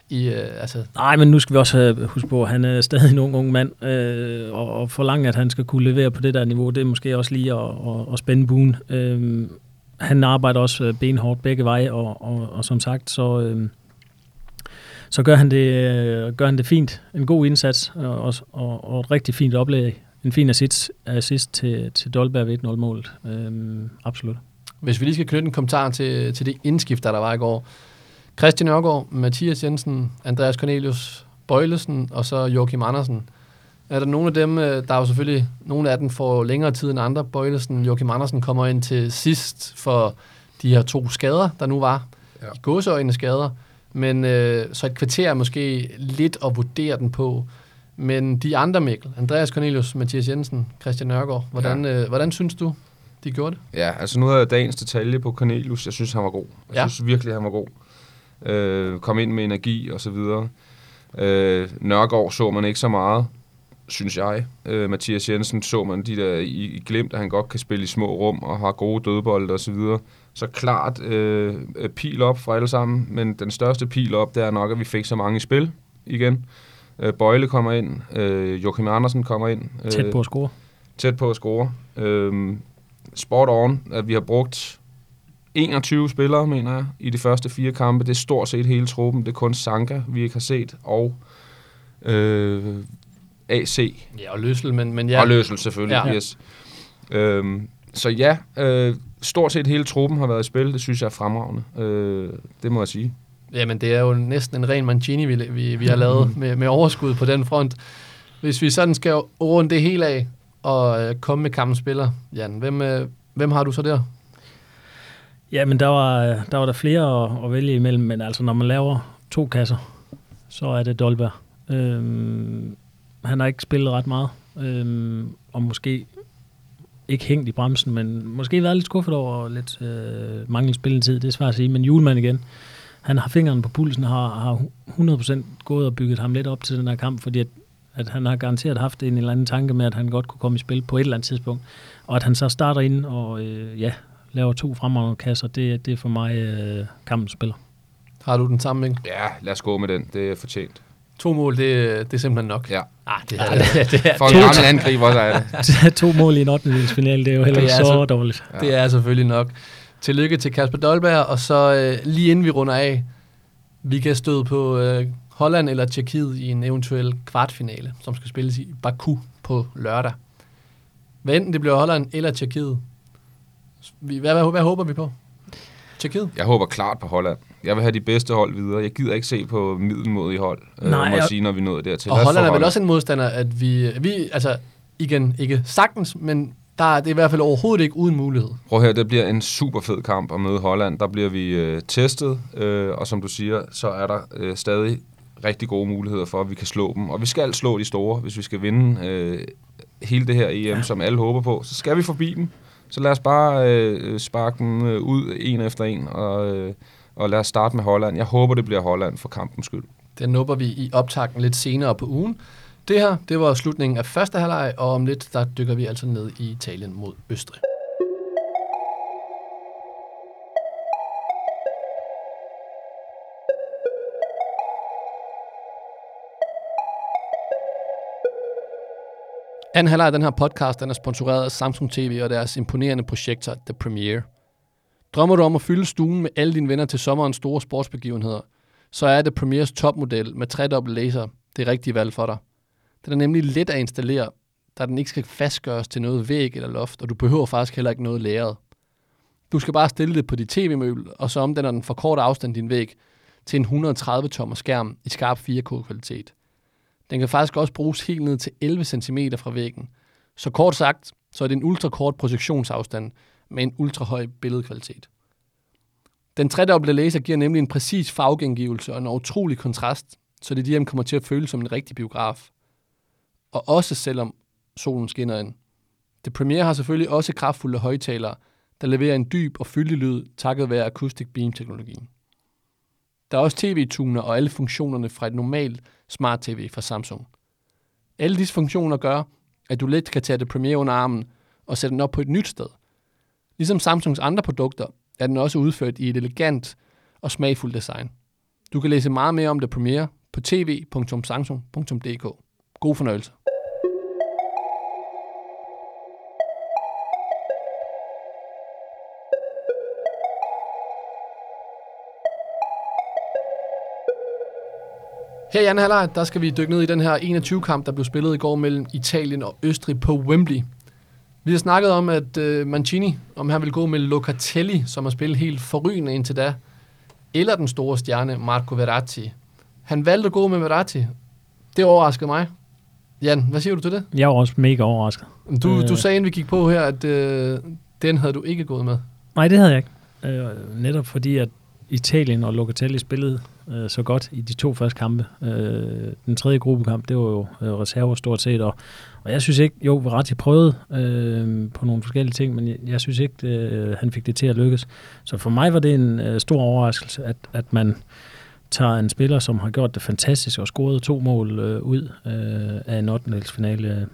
i... Øh, altså, Nej, men nu skal vi også øh, huske på, at han er stadig en ung, ung mand, øh, og, og forlange, at han skal kunne levere på det der niveau, det er måske også lige at, at, at spænde buen. Øh, han arbejder også øh, benhårdt begge veje, og, og, og som sagt, så, øh, så gør, han det, øh, gør han det fint. En god indsats, øh, og, og, og, et rigtig fint oplæg. En fin assist, assist til, til Dolberg ved 1-0-målet. Øh, absolut. hvis vi lige skal knytte en kommentar til, til det indskift, der var i går. Christian Ørgaard, Mathias Jensen, Andreas Cornelius, Bøjlesen og så Joachim Andersen. Er der nogle af dem, øh, der er jo selvfølgelig, nogle af dem får længere tid end andre. Bøjlesen, Joachim Andersen kommer ind til sidst for de her to skader, der nu var. Ja. I gåseøjne skader. Men øh, så et kvarter er måske lidt at vurdere den på. Men de andre, Mikkel, Andreas Cornelius, Mathias Jensen, Christian Nørgaard, hvordan, ja. øh, hvordan synes du, de gjorde det? Ja, altså nu er dagens detalje på Cornelius. Jeg synes, han var god. Jeg ja. synes virkelig, han var god. Øh, kom ind med energi og så videre. Øh, Nørgaard så man ikke så meget, synes jeg. Øh, Mathias Jensen så man de der i, i glimt, at han godt kan spille i små rum og har gode dødbolde og så videre. Så klart øh, øh, pil op for alle sammen, men den største pil op, det er nok, at vi fik så mange i spil igen. Øh, Bøjle kommer ind, øh, Joachim Andersen kommer ind. Øh, Tæt på at score. tæt på at score. Øhm, sport on, at vi har brugt 21 spillere, mener jeg, i de første fire kampe. Det er stort set hele truppen. Det er kun Sanka, vi ikke har set, og øh, AC. Ja, og Løsel, men, men Ja. Og Løsel selvfølgelig, Ja. ja. yes. Øhm, så ja, øh, stort set hele truppen har været i spil. Det synes jeg er fremragende. Øh, det må jeg sige. Jamen, det er jo næsten en ren Mancini, vi, vi, vi har lavet med, med overskud på den front. Hvis vi sådan skal runde det hele af og øh, komme med kampens spiller, Jan, hvem, øh, hvem har du så der? Ja, men der var, der var der flere at, at vælge imellem, men altså når man laver to kasser, så er det Dolberg. Øhm, han har ikke spillet ret meget, øhm, og måske ikke hængt i bremsen, men måske været lidt skuffet over lidt øh, manglende spilletid, det er svært at sige, men Julemand igen, han har fingeren på pulsen, har, har 100% gået og bygget ham lidt op til den her kamp, fordi at, at han har garanteret haft en eller anden tanke med, at han godt kunne komme i spil på et eller andet tidspunkt, og at han så starter ind og øh, ja, laver to fremragende kasser, det, det er for mig øh, kampens spiller. Har du den samme, ikke? Ja, lad os gå med den. Det er fortjent. To mål, det, det er simpelthen nok. Ja. Ah, det, er, det, det, er, For en gammel angriber, så er det. to mål i en 8. det er jo heller ikke er så så- dårligt. Ja. det er selvfølgelig nok. Tillykke til Kasper Dolberg, og så øh, lige inden vi runder af, vi kan støde på øh, Holland eller Tjekkiet i en eventuel kvartfinale, som skal spilles i Baku på lørdag. Hvad enten det bliver Holland eller Tjekkiet, vi- hvad, hvad, hvad håber vi på? Tjekkiet? Jeg håber klart på Holland. Jeg vil have de bedste hold videre. Jeg gider ikke se på middelmodige hold, Nej, Nej, må jeg sige, når vi nåede dertil. Og Holland er vel også en modstander, at vi, vi altså igen, ikke sagtens, men der er det er i hvert fald overhovedet ikke uden mulighed. Prøv her, det bliver en super fed kamp at møde Holland. Der bliver vi øh, testet, øh, og som du siger, så er der øh, stadig rigtig gode muligheder for, at vi kan slå dem. Og vi skal slå de store, hvis vi skal vinde øh, hele det her EM, ja. som alle håber på. Så skal vi forbi dem. Så lad os bare øh, sparke dem øh, ud en efter en, og, øh, og lad os starte med Holland. Jeg håber, det bliver Holland for kampens skyld. Den nupper vi i optakten lidt senere på ugen. Det her, det var slutningen af første halvleg, og om lidt, der dykker vi altså ned i Italien mod Østrig. Anden halvleg af den her podcast, den er sponsoreret af Samsung TV og deres imponerende projekter The Premiere. Drømmer du om at fylde stuen med alle dine venner til sommerens store sportsbegivenheder, så er The Premieres topmodel med tredobbelt laser det rigtige valg for dig. Den er nemlig let at installere, da den ikke skal fastgøres til noget væg eller loft, og du behøver faktisk heller ikke noget læret. Du skal bare stille det på dit tv-møbel, og så omdanner den for kort afstand din væg til en 130 tommer skærm i skarp 4K-kvalitet. Den kan faktisk også bruges helt ned til 11 cm fra væggen. Så kort sagt, så er det en ultrakort projektionsafstand med en ultrahøj billedkvalitet. Den tredobbelte laser giver nemlig en præcis farvegengivelse og en utrolig kontrast, så det hjem kommer til at føles som en rigtig biograf. Og også selvom solen skinner ind. Det Premiere har selvfølgelig også kraftfulde højtalere, der leverer en dyb og fyldig lyd takket være Acoustic Beam-teknologien. Der er også tv-tuner og alle funktionerne fra et normalt Smart TV fra Samsung. Alle disse funktioner gør, at du let kan tage det Premiere under armen og sætte den op på et nyt sted. Ligesom Samsungs andre produkter er den også udført i et elegant og smagfuldt design. Du kan læse meget mere om det Premiere på tv.samsung.dk. God fornøjelse. Her i anden halvleg, der skal vi dykke ned i den her 21-kamp, der blev spillet i går mellem Italien og Østrig på Wembley. Vi har snakket om, at uh, Mancini, om han vil gå med Locatelli, som har spillet helt forrygende indtil da, eller den store stjerne Marco Verratti. Han valgte at gå med Verratti. Det overraskede mig. Jan, hvad siger du til det? Jeg var også mega overrasket. Du, Øh. du sagde, inden vi gik på her, at uh, den havde du ikke gået med. Nej, det havde jeg ikke. Øh, netop fordi, at Italien og Locatelli spillede øh, så godt i de to første kampe. Øh, den tredje gruppekamp, det var jo øh, reserver stort set, og, og jeg synes ikke, jo, Verratti prøvede øh, på nogle forskellige ting, men jeg, jeg synes ikke, øh, han fik det til at lykkes. Så for mig var det en øh, stor overraskelse, at, at man tager en spiller, som har gjort det fantastisk og scoret to mål øh, ud øh, af en 8. finale.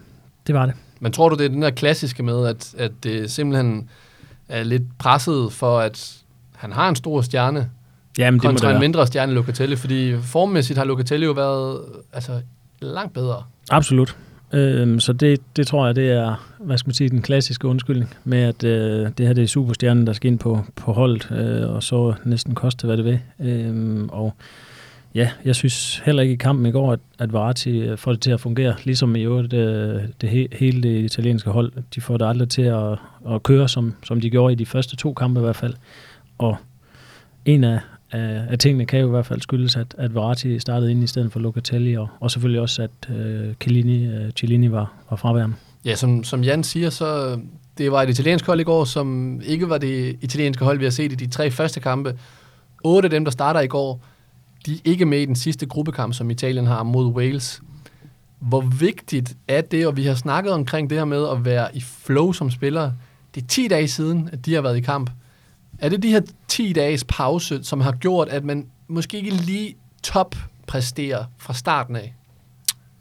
Det var det. Men tror du, det er den der klassiske med, at, at det simpelthen er lidt presset for, at han har en stor stjerne, Jamen, det må det en mindre stjerne Locatelli? Fordi formmæssigt har Locatelli jo været altså, langt bedre. Absolut. Øhm, så det, det tror jeg, det er, hvad skal man sige, den klassiske undskyldning med, at øh, det her det er superstjernen, der skal ind på, på holdet, øh, og så næsten koste, hvad det vil. Øhm, og ja, jeg synes heller ikke i kampen i går, at, at Verratti øh, får det til at fungere, ligesom i øvrigt øh, det he, hele det italienske hold. De får det aldrig til at, at køre, som, som de gjorde i de første to kampe i hvert fald. Og en af, af, af tingene kan jo i hvert fald skyldes, at, at Verratti startede ind i stedet for Locatelli, og, og selvfølgelig også, at øh, Chiellini, øh, Chiellini var, var fraværende. Ja, som, som Jan siger, så det var et italiensk hold i går, som ikke var det italienske hold, vi har set i de tre første kampe. Otte af dem, der starter i går, de er ikke med i den sidste gruppekamp, som Italien har mod Wales. Hvor vigtigt er det, og vi har snakket omkring det her med at være i flow som spiller. Det er 10 dage siden, at de har været i kamp. Er det de her 10 dages pause, som har gjort, at man måske ikke lige top præsterer fra starten af?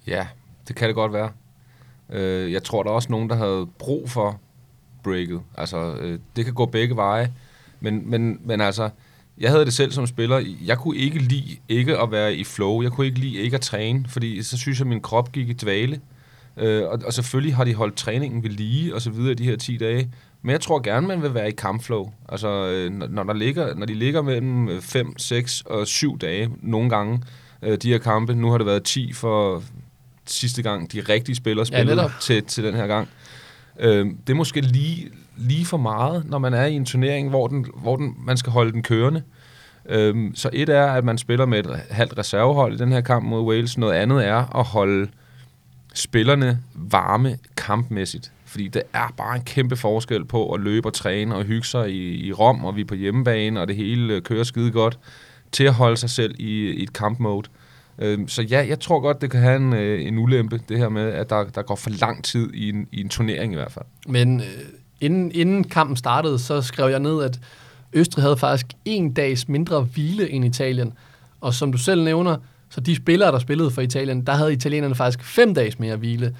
Ja, det kan det godt være. Øh, jeg tror, der er også nogen, der havde brug for breaket. Altså, øh, det kan gå begge veje. Men, men, men altså, jeg havde det selv som spiller. Jeg kunne ikke lide ikke at være i flow. Jeg kunne ikke lide ikke at træne, fordi så synes jeg, at min krop gik i dvale. Øh, og, og selvfølgelig har de holdt træningen ved lige og så videre de her 10 dage. Men jeg tror gerne, man vil være i kampflow. Altså, øh, når, der ligger, når de ligger mellem 5, 6 og 7 dage nogle gange, øh, de her kampe. Nu har det været 10 for sidste gang, de rigtige spillere spillede netop. til, til den her gang. Øh, det er måske lige, lige for meget, når man er i en turnering, hvor, den, hvor den, man skal holde den kørende. Så et er, at man spiller med et halvt reservehold i den her kamp mod Wales. Noget andet er at holde spillerne varme kampmæssigt. Fordi det er bare en kæmpe forskel på at løbe og træne og hygge sig i, i Rom, og vi er på hjemmebane, og det hele øh, kører skide godt, til at holde sig selv i, i et kampmode. Øhm, så ja, jeg tror godt, det kan have en, øh, en ulempe, det her med, at der, der går for lang tid i en, i en turnering i hvert fald. Men øh, inden, inden kampen startede, så skrev jeg ned, at Østrig havde faktisk en dags mindre hvile end Italien. Og som du selv nævner, så de spillere, der spillede for Italien, der havde italienerne faktisk fem dages mere hvile.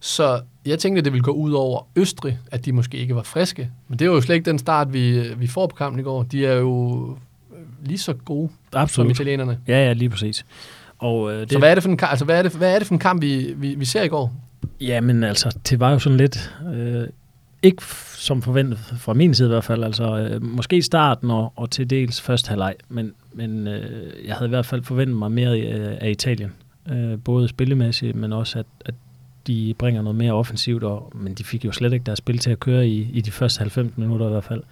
Så jeg tænkte, at det ville gå ud over Østrig, at de måske ikke var friske. Men det var jo slet ikke den start, vi, vi får på kampen i går. De er jo lige så gode Absolut. som italienerne. Ja, ja, lige præcis. Og, øh, det, Så hvad er det for en, altså, hvad er det, hvad er det for en kamp, vi, vi, vi ser i går? Ja, men altså, det var jo sådan lidt... Øh, ikke som forventet, fra min side i hvert fald. Altså, øh, måske starten og, og til dels første halvleg, men, men øh, jeg havde i hvert fald forventet mig mere øh, af Italien. Øh, både spillemæssigt, men også, at, at de bringer noget mere offensivt, og, men de fik jo slet ikke deres spil til at køre i, i de første 90 minutter i hvert fald.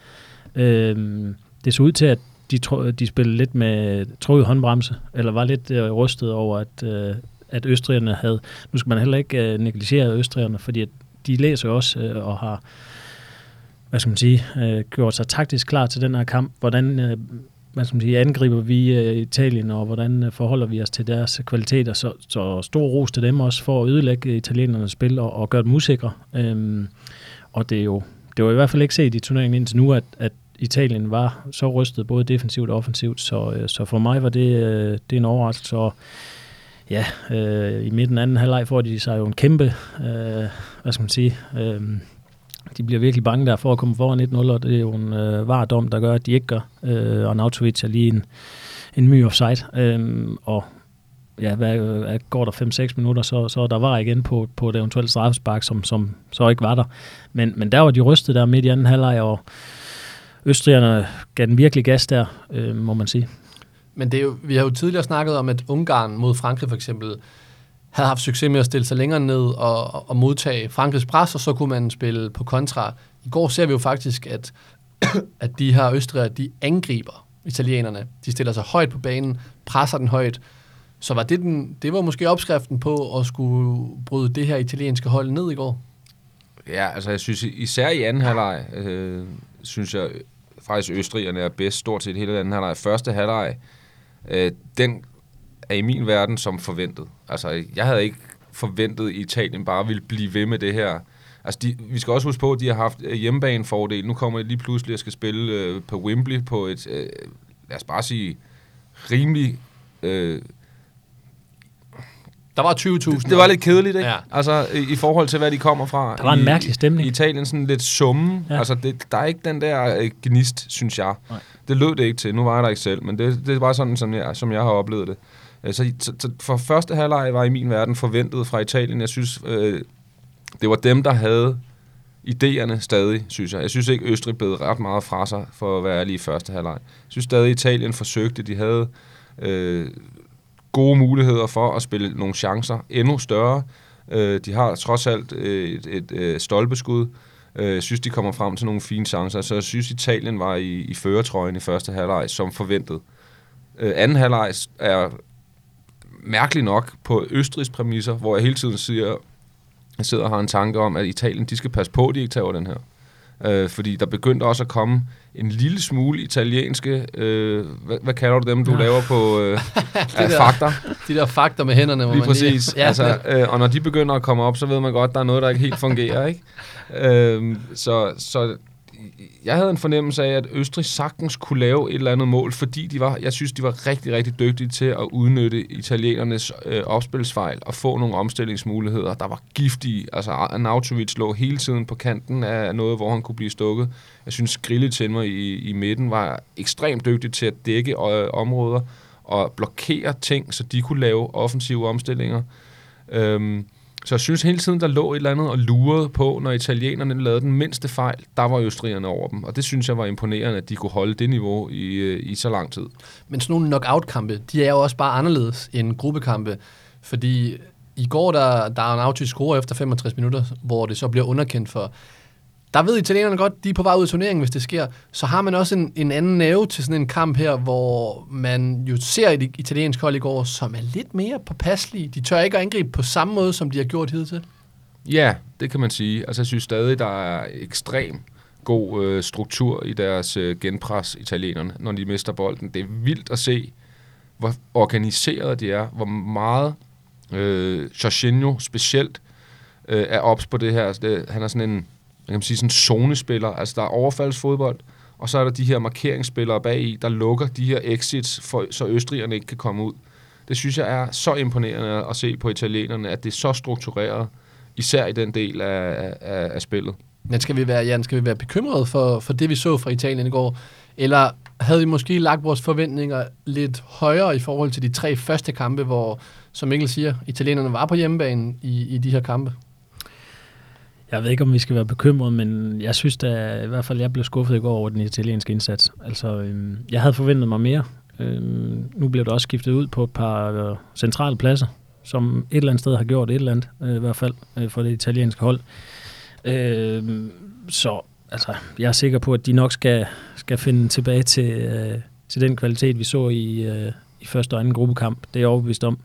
Øh, det så ud til, at de, tro, de spillede lidt med trukket håndbremse, eller var lidt øh, rystet over, at, øh, at østrigerne havde... Nu skal man heller ikke øh, negligere østrigerne, fordi at de læser jo også øh, og har hvad skal man sige, øh, gjort sig taktisk klar til den her kamp. Hvordan øh, hvad skal man sige, angriber vi øh, Italien, og hvordan øh, forholder vi os til deres kvaliteter. Så, så stor ros til dem også for at ødelægge øh, italienernes spil og, og gøre dem usikre. Øhm, og det er jo det var i hvert fald ikke set i turneringen indtil nu, at, at Italien var så rystet både defensivt og offensivt, så, øh, så for mig var det, øh, det er en overraskelse. Og ja, øh, i midten af anden halvleg får de sig jo en kæmpe, øh, hvad skal man sige, øh, de bliver virkelig bange der for at komme foran 1-0, og det er jo en øh, varedom, der gør, at de ikke gør. Øh, og Nautovic er lige en, en my offside. Øh, og ja, hvad, hvad, går der 5-6 minutter, så, så der var igen på, på et eventuelt straffespark, som, som så ikke var der. Men, men der var de rystet der midt i anden halvleg, og Østrigerne gav den virkelig gas der, øh, må man sige. Men det er jo, vi har jo tidligere snakket om, at Ungarn mod Frankrig for eksempel havde haft succes med at stille sig længere ned og, og modtage Frankrigs pres, og så kunne man spille på kontra. I går ser vi jo faktisk, at, at de her østrigere, de angriber italienerne. De stiller sig højt på banen, presser den højt. Så var det, den, det var måske opskriften på at skulle bryde det her italienske hold ned i går. Ja, altså jeg synes især i anden halvleg, øh, synes jeg faktisk østrigerne er bedst stort set hele anden halvleg. Første halvleg, øh, den er i min verden som forventet. Altså jeg havde ikke forventet, at Italien bare ville blive ved med det her. Altså de, vi skal også huske på, at de har haft øh, hjemmebanefordel. Nu kommer de lige pludselig at skal spille øh, på Wembley på et, øh, lad os bare sige, rimelig øh, Der var 20.000. det var lidt kedeligt, ikke? Ja. Altså, i, i forhold til, hvad de kommer fra. Der var en I, mærkelig stemning. I Italien sådan lidt summe. Ja. Ja. Altså, det, der er ikke den der øh, gnist, synes jeg. Nej. Det lød det ikke til. Nu var jeg der ikke selv, men det, det var sådan, som jeg, som jeg har oplevet det. Øh, Øh, så, så, for første halvleg var i min verden forventet fra Italien. Jeg synes, øh, det var dem, der havde idéerne stadig, synes jeg. Jeg synes ikke, Østrig blev ret meget fra sig, for at være ærlig i første halvleg. Jeg synes stadig, Italien forsøgte. De havde øh, gode muligheder for at spille nogle chancer endnu større. Øh, de har trods alt øh, et, et, et stolpeskud. Øh, synes, de kommer frem til nogle fine chancer. Så jeg synes, Italien var i, i føretrøjen i første halvleg, som forventet. Øh, anden halvleg er mærkeligt nok på Østrigs præmisser, hvor jeg hele tiden siger, jeg sidder og har en tanke om, at Italien, de skal passe på, at de ikke tager den her. Øh, fordi der begyndte også at komme en lille smule italienske, øh, hvad, hvad kalder du dem, du Ja. laver på øh, ja, der- fakter? De der fakter med hænderne. Hvor Lige man præcis. Lige, ja, altså, øh, og når de begynder at komme op, så ved man godt, at der er noget, der ikke helt fungerer. ikke? Øhm, så, så jeg havde en fornemmelse af, at Østrig sagtens kunne lave et eller andet mål, fordi de var, jeg synes, de var rigtig, rigtig dygtige til at udnytte italienernes øh, opspilsfejl og få nogle omstillingsmuligheder, der var giftige. Altså, Arnautovic lå hele tiden på kanten af noget, hvor han kunne blive stukket. Jeg synes, Grillitjenmer i, i midten var ekstremt dygtig til at dække øh, områder og blokere ting, så de kunne lave offensive omstillinger. Øhm, så jeg synes hele tiden, der lå et eller andet og lurede på, når italienerne lavede den mindste fejl, der var østrigerne over dem. Og det synes jeg var imponerende, at de kunne holde det niveau i, øh, i så lang tid. Men sådan nogle knockout-kampe, de er jo også bare anderledes end gruppekampe. Fordi i går, der, der er en autisk score efter 65 minutter, hvor det så bliver underkendt for. Der ved italienerne godt, de er på vej ud af turneringen, hvis det sker. Så har man også en, en anden nerve til sådan en kamp her, hvor man jo ser et italiensk hold i går, som er lidt mere påpasselige. De tør ikke at angribe på samme måde, som de har gjort hidtil. Ja, det kan man sige. Altså, jeg synes stadig, der er ekstrem god øh, struktur i deres øh, genpres, italienerne, når de mister bolden. Det er vildt at se, hvor organiseret de er, hvor meget øh, Jorginho specielt øh, er ops på det her. Altså, det, han er sådan en man kan sige sådan zonespiller. Altså der er overfaldsfodbold, og så er der de her markeringsspillere bag i, der lukker de her exits, for, så østrigerne ikke kan komme ud. Det synes jeg er så imponerende at se på italienerne, at det er så struktureret, især i den del af, af, af spillet. Men skal vi være, Jan, skal vi være bekymrede for, for det, vi så fra Italien i går? Eller havde vi måske lagt vores forventninger lidt højere i forhold til de tre første kampe, hvor, som Mikkel siger, italienerne var på hjemmebane i, i de her kampe? Jeg ved ikke, om vi skal være bekymret, men jeg synes da i hvert fald, jeg blev skuffet i går over den italienske indsats. Altså, øhm, jeg havde forventet mig mere. Øhm, nu bliver det også skiftet ud på et par øh, centrale pladser, som et eller andet sted har gjort et eller andet, øh, i hvert fald øh, for det italienske hold. Øh, så altså, jeg er sikker på, at de nok skal, skal finde tilbage til, øh, til den kvalitet, vi så i, øh, i første og anden gruppekamp. Det er jeg overbevist om.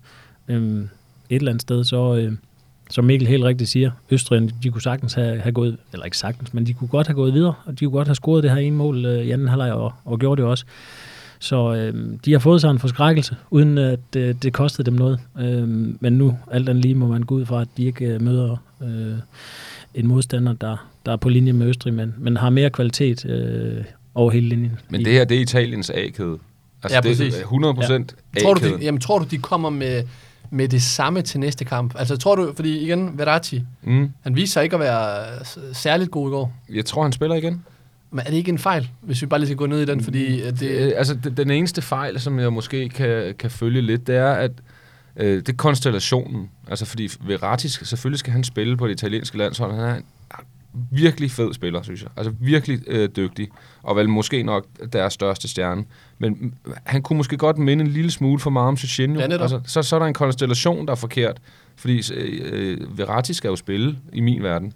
Øh, et eller andet sted, så... Øh, som Mikkel helt rigtigt siger, Østrig, de kunne sagtens have, have gået, eller ikke sagtens, men de kunne godt have gået videre, og de kunne godt have scoret det her ene mål øh, i anden halvleg, og, og gjorde det også. Så øh, de har fået sig en forskrækkelse, uden at øh, det kostede dem noget. Øh, men nu, alt andet lige, må man gå ud fra, at de ikke øh, møder øh, en modstander, der, der er på linje med Østrig, men, men har mere kvalitet øh, over hele linjen. Men det her, det er Italiens A-kæde. Altså, Ja, det præcis. er 100 procent ja. Tror du, de, jamen, tror du, de kommer med, med det samme til næste kamp? Altså, tror du, fordi igen, Verratti, Mm. han viser sig ikke at være særligt god i går. Jeg tror, han spiller igen. Men er det ikke en fejl, hvis vi bare lige skal gå ned i den, fordi at Det, det... altså, den, eneste fejl, som jeg måske kan, kan følge lidt, det er, at øh, det er konstellationen. Altså, fordi Verratti, selvfølgelig skal han spille på det italienske landshold. Han er en virkelig fed spiller, synes jeg. Altså, virkelig øh, dygtig. Og vel måske nok deres største stjerne. Men han kunne måske godt minde en lille smule for meget om. Ja, netop. altså, så, så er der en konstellation, der er forkert. Fordi øh, Verratti skal jo spille i min verden.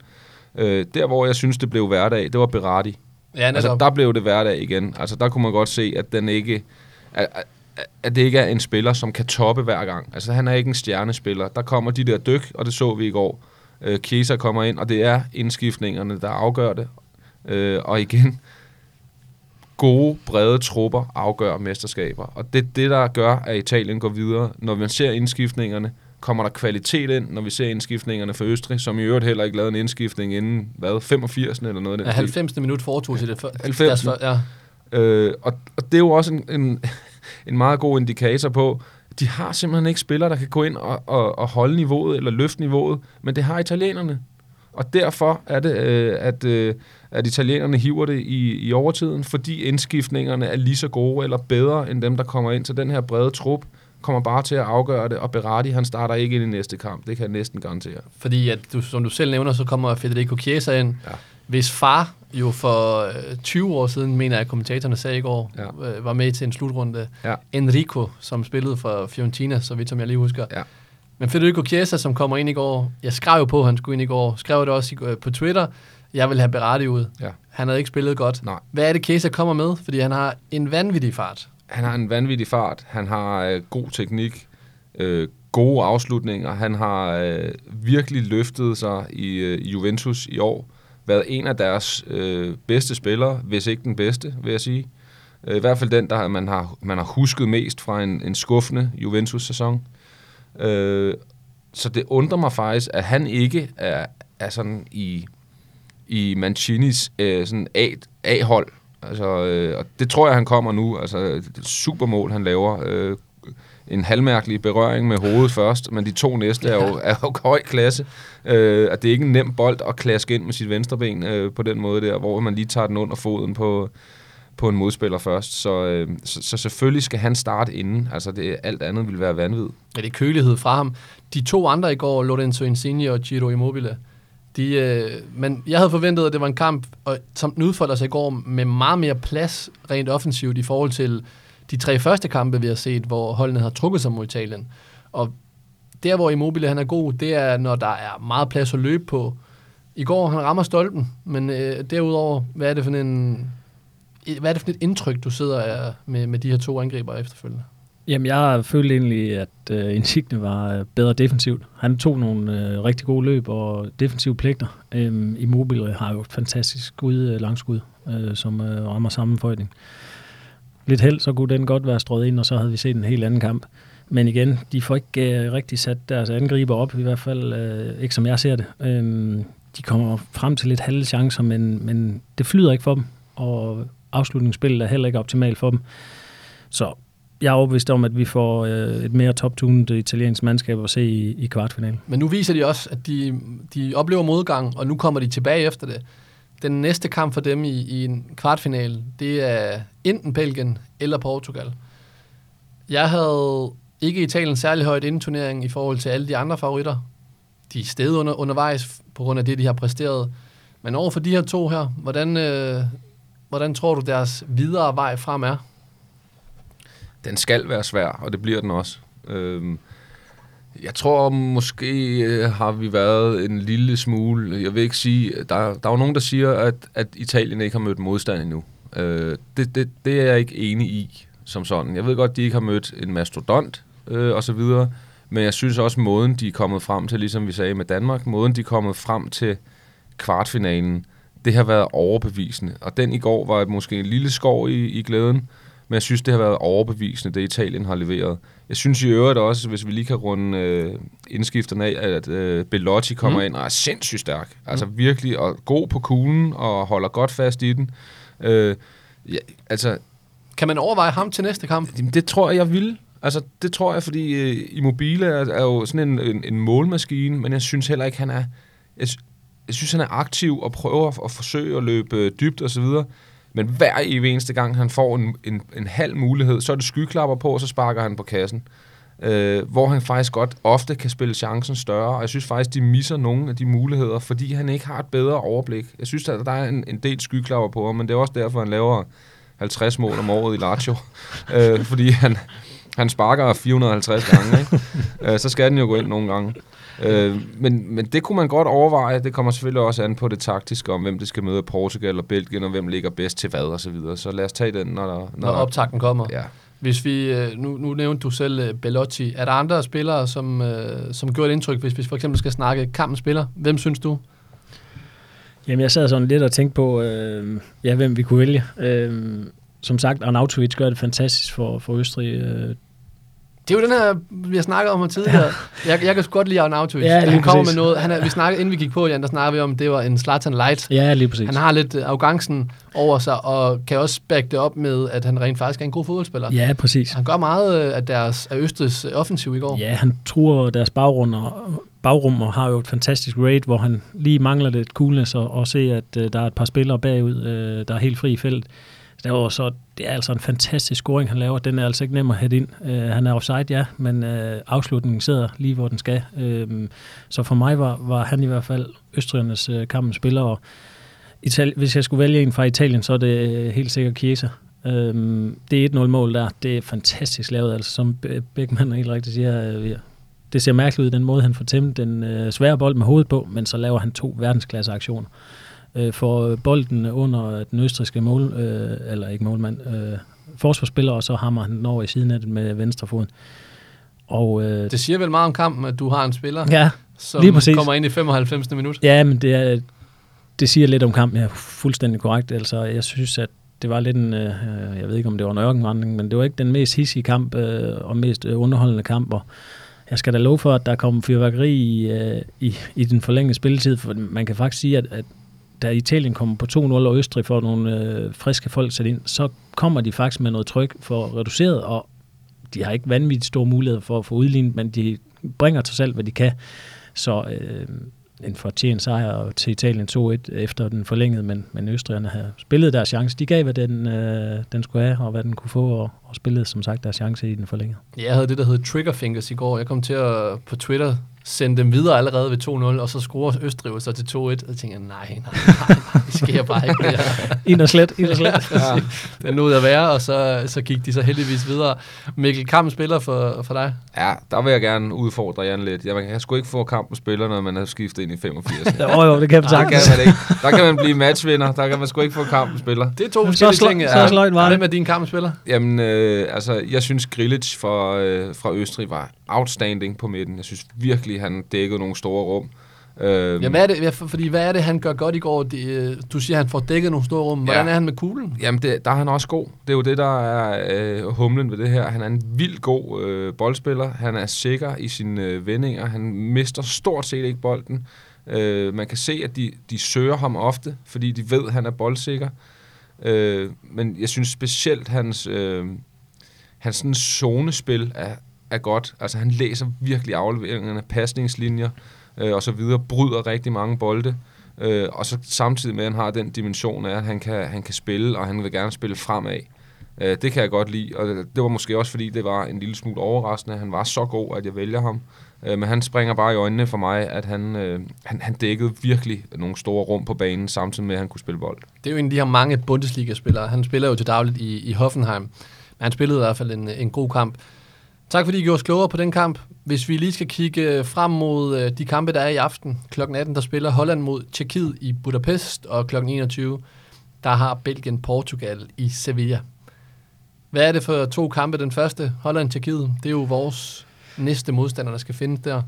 Øh, der, hvor jeg synes, det blev hverdag, det var Berardi. Ja, netop. Altså, der blev det hverdag igen. Altså, der kunne man godt se, at den ikke... At, at- det ikke er en spiller, som kan toppe hver gang. Altså, han er ikke en stjernespiller. Der kommer de der dyk, og det så vi i går. Øh, Chiesa kommer ind, og det er indskiftningerne, der afgør det. Øh, og igen, gode, brede trupper afgør mesterskaber. Og det er det, der gør, at Italien går videre. Når man ser indskiftningerne, kommer der kvalitet ind, når vi ser indskiftningerne for Østrig, som i øvrigt heller ikke lavede en indskiftning inden, hvad, 85. eller noget af den Ja, stil. 90. minut foretog til det før. 90. deres før- Ja. Øh, og, og det er jo også en, en, en meget god indikator på, de har simpelthen ikke spillere, der kan gå ind og, og, og holde niveauet eller løfte niveauet, men det har italienerne. Og derfor er det, øh, at, øh, at italienerne hiver det i, i overtiden, fordi indskiftningerne er lige så gode eller bedre end dem, der kommer ind til den her brede trup, kommer bare til at afgøre det, og Berardi, han starter ikke ind i næste kamp. Det kan jeg næsten garantere. Fordi, at du, som du selv nævner, så kommer Federico Chiesa ind, Ja. hvis far jo for øh, 20 år siden, mener jeg, kommentatorerne sagde i går, Ja. øh, var med til en slutrunde. Ja. Enrico, som spillede for Fiorentina, så vidt som jeg lige husker. Ja. Men Federico Chiesa, som kommer ind i går, jeg skrev jo på, at han skulle ind i går, skrev det også øh, på Twitter, jeg vil have Berardi ud. Ja. Han havde ikke spillet godt. Nej. Hvad er det, Chiesa kommer med? Fordi han har en vanvittig fart. Han har en vanvittig fart. Han har øh, god teknik. Øh, gode afslutninger. Han har øh, virkelig løftet sig i, øh, Juventus i år. Været en af deres øh, bedste spillere, hvis ikke den bedste, vil jeg sige. Øh, I hvert fald den, der man har, man har husket mest fra en, en skuffende Juventus-sæson. Øh, så det undrer mig faktisk, at han ikke er, er sådan i, i Mancinis øh, sådan A, A-hold. Altså, øh, og det tror jeg, han kommer nu. Altså, det supermål, han laver. Øh, en halvmærkelig berøring med hovedet først, men de to næste er jo, er jo høj klasse. Øh, at det er ikke en nem bold at klaske ind med sit venstre ben øh, på den måde der, hvor man lige tager den under foden på, på en modspiller først. Så, øh, så, så selvfølgelig skal han starte inden. Altså, det, alt andet vil være vanvid. Ja, det er kølighed fra ham. De to andre i går, Lorenzo Insigne og Giro Immobile, de, øh, men jeg havde forventet, at det var en kamp, og, som den udfolder sig i går, med meget mere plads rent offensivt i forhold til de tre første kampe, vi har set, hvor holdene har trukket sig mod Italien. Og der, hvor Immobile han er god, det er, når der er meget plads at løbe på. I går, han rammer stolpen, men øh, derudover, hvad er det for en... Hvad er det for et indtryk, du sidder øh, med, med de her to angriber efterfølgende? Jamen, jeg følte egentlig, at øh, Insigne var øh, bedre defensivt. Han tog nogle øh, rigtig gode løb og defensive pligter. Øhm, Immobile har jo et fantastisk skud, øh, langskud, øh, som øh, rammer sammenføjning. Lidt held, så kunne den godt være strøget ind, og så havde vi set en helt anden kamp. Men igen, de får ikke øh, rigtig sat deres angriber op, i hvert fald øh, ikke som jeg ser det. Øhm, de kommer frem til lidt halve chancer, men, men det flyder ikke for dem, og afslutningsspillet er heller ikke optimalt for dem. Så jeg er overbevist om, at vi får øh, et mere top-tunet italiensk mandskab at se i, i kvartfinalen. Men nu viser de også, at de, de oplever modgang, og nu kommer de tilbage efter det. Den næste kamp for dem i, i en kvartfinale, det er enten Belgien eller Portugal. Jeg havde ikke Italien særlig højt inden turneringen i forhold til alle de andre favoritter. De er stedet under, undervejs på grund af det, de har præsteret. Men over for de her to her, hvordan, øh, hvordan tror du deres videre vej frem er? Den skal være svær, og det bliver den også. Øhm, jeg tror måske øh, har vi været en lille smule... Jeg vil ikke sige... Der, der er jo nogen, der siger, at, at Italien ikke har mødt modstand endnu. Øh, det, det, det er jeg ikke enig i som sådan. Jeg ved godt, at de ikke har mødt en mastodont øh, og så videre, men jeg synes også, måden de er kommet frem til, ligesom vi sagde med Danmark, måden de er kommet frem til kvartfinalen, det har været overbevisende. Og den i går var måske en lille skov i, i glæden, men jeg synes, det har været overbevisende, det Italien har leveret. Jeg synes i øvrigt også, hvis vi lige kan runde øh, indskifterne af, at øh, Bellotti kommer mm. ind og er sindssygt stærk. Altså mm. virkelig og god på kuglen og holder godt fast i den. Øh, ja, altså, kan man overveje ham til næste kamp? Det tror jeg, jeg vil. Altså, det tror jeg, fordi øh, Immobile er, er jo sådan en, en, en målmaskine, men jeg synes heller ikke, han er... Jeg, jeg synes, han er aktiv og prøver at, at forsøge at løbe øh, dybt og så videre. Men hver evig eneste gang, han får en, en, en halv mulighed, så er det skyklapper på, og så sparker han på kassen. Øh, hvor han faktisk godt ofte kan spille chancen større, og jeg synes faktisk, de misser nogle af de muligheder, fordi han ikke har et bedre overblik. Jeg synes, at der er en, en del skyklapper på ham, men det er også derfor, han laver 50 mål om året i Lazio. øh, fordi han, han sparker 450 gange, ikke? øh, så skal den jo gå ind nogle gange. Øh, men, men det kunne man godt overveje. Det kommer selvfølgelig også an på det taktiske, om hvem det skal møde Portugal og Belgien, og hvem ligger bedst til hvad og så videre. Så lad os tage den, når. Når, når optakten kommer. Ja. Hvis vi, øh, nu, nu nævnte du selv øh, Bellotti. Er der andre spillere, som, øh, som gjorde et indtryk, hvis vi for eksempel skal snakke kampens spiller? Hvem synes du? Jamen, jeg sad sådan lidt og tænkte på, øh, ja, hvem vi kunne vælge. Øh, som sagt, Arnautovic gør det fantastisk for, for Østrig. Øh, det er jo den her, vi har snakket om tidligere. Ja. Jeg, jeg kan godt lide Arnautovic. Ja, han kommer med noget. Han er, vi snakkede, inden vi gik på, Jan, der snakkede vi om, det var en Zlatan Light. Ja, lige præcis. Han har lidt arrogancen over sig, og kan også back det op med, at han rent faktisk er en god fodboldspiller. Ja, præcis. Han gør meget af, deres, af Østrigs offensiv i går. Ja, han truer deres bagrum og, bagrum og har jo et fantastisk rate, hvor han lige mangler lidt coolness og, og se, at uh, der er et par spillere bagud, uh, der er helt fri i feltet. Derudover så, det er altså en fantastisk scoring, han laver. Den er altså ikke nem at hætte ind. Øh, han er offside, ja, men øh, afslutningen sidder lige, hvor den skal. Øh, så for mig var, var han i hvert fald Østrigernes øh, kampens spiller, og Itali- hvis jeg skulle vælge en fra Italien, så er det øh, helt sikkert Chiesa. Uh, det er 1-0 mål der. Det er fantastisk lavet, altså som Beckmann helt rigtigt siger. Øh, det ser mærkeligt ud, den måde han får tæmmet den øh, svære bold med hovedet på, men så laver han to verdensklasse aktioner øh, får bolden under den østriske mål, øh, eller ikke målmand, øh, forsvarsspiller, og så hammer han den over i siden af den med venstre fod. Og, øh, det siger vel meget om kampen, at du har en spiller, ja, som lige præcis. kommer ind i 95. minut. Ja, men det, er, det siger lidt om kampen, ja, fuldstændig korrekt. Altså, jeg synes, at det var lidt en, øh, jeg ved ikke om det var en ørkenvandring, men det var ikke den mest hissige kamp øh, og mest øh, underholdende kamp, og jeg skal da love for, at der kom fyrværkeri i, øh, i, i den forlængede spilletid, for man kan faktisk sige, at, at da Italien kommer på 2-0 og Østrig får nogle øh, friske folk sat ind, så kommer de faktisk med noget tryk for reduceret, og de har ikke vanvittigt store muligheder for at få udlignet, men de bringer til selv, hvad de kan. Så øh, en fortjent sejr til Italien 2-1 efter den forlængede, men, men Østrigerne havde spillet deres chance. De gav, hvad den, øh, den skulle have, og hvad den kunne få, og, og spillede som sagt deres chance i den forlængede. Jeg havde det, der hed trigger fingers i går. Jeg kom til at på Twitter sende dem videre allerede ved 2-0, og så scorer Østrig så til 2-1, og jeg tænker, nej, nej, nej, det sker bare ikke mere. ind og slet, ind og slet. ja, det nåede at være, og så, så gik de så heldigvis videre. Mikkel, kampen spiller for, for dig? Ja, der vil jeg gerne udfordre Jan lidt. Jeg kan sgu ikke få kampen spiller, når man har skiftet ind i 85. jo, jo, det kan man Der kan man ikke. Der kan man blive matchvinder, der kan man sgu ikke få kampen spiller. Det er to forskellige så ting. Så ja. sløjt var det. Hvem er din kampen spiller? Jamen, øh, altså, jeg synes Grilic fra, øh, fra Østrig var outstanding på midten. Jeg synes virkelig, han dækkede nogle store rum. Øhm, ja, hvad er det, fordi hvad er det, han gør godt i går? Det, øh, du siger, han får dækket nogle store rum. Hvordan ja. er han med kuglen? Jamen, det, der er han også god. Det er jo det, der er øh, humlen ved det her. Han er en vild god øh, boldspiller. Han er sikker i sine øh, vendinger. Han mister stort set ikke bolden. Øh, man kan se, at de, de søger ham ofte, fordi de ved, at han er boldsikker. Øh, men jeg synes specielt, hans, øh, hans sådan zonespil er, er godt. Altså han læser virkelig afleveringerne, pasningslinjer øh, og så videre, bryder rigtig mange bolde. Øh, og så samtidig med, at han har den dimension af, at han kan, han kan spille, og han vil gerne spille fremad. Øh, det kan jeg godt lide, og det, var måske også, fordi det var en lille smule overraskende. Han var så god, at jeg vælger ham. Øh, men han springer bare i øjnene for mig, at han, øh, han, han dækkede virkelig nogle store rum på banen, samtidig med, at han kunne spille bold. Det er jo en af de her mange Bundesliga-spillere. Han spiller jo til dagligt i, i Hoffenheim. Men han spillede i hvert fald en, en god kamp. Tak fordi I gjorde os klogere på den kamp. Hvis vi lige skal kigge frem mod øh, de kampe, der er i aften. Klokken 18, der spiller Holland mod Tjekkiet i Budapest, og klokken 21, der har Belgien Portugal i Sevilla. Hvad er det for to kampe? Den første, Holland-Tjekkiet, det er jo vores næste modstander, der skal findes der.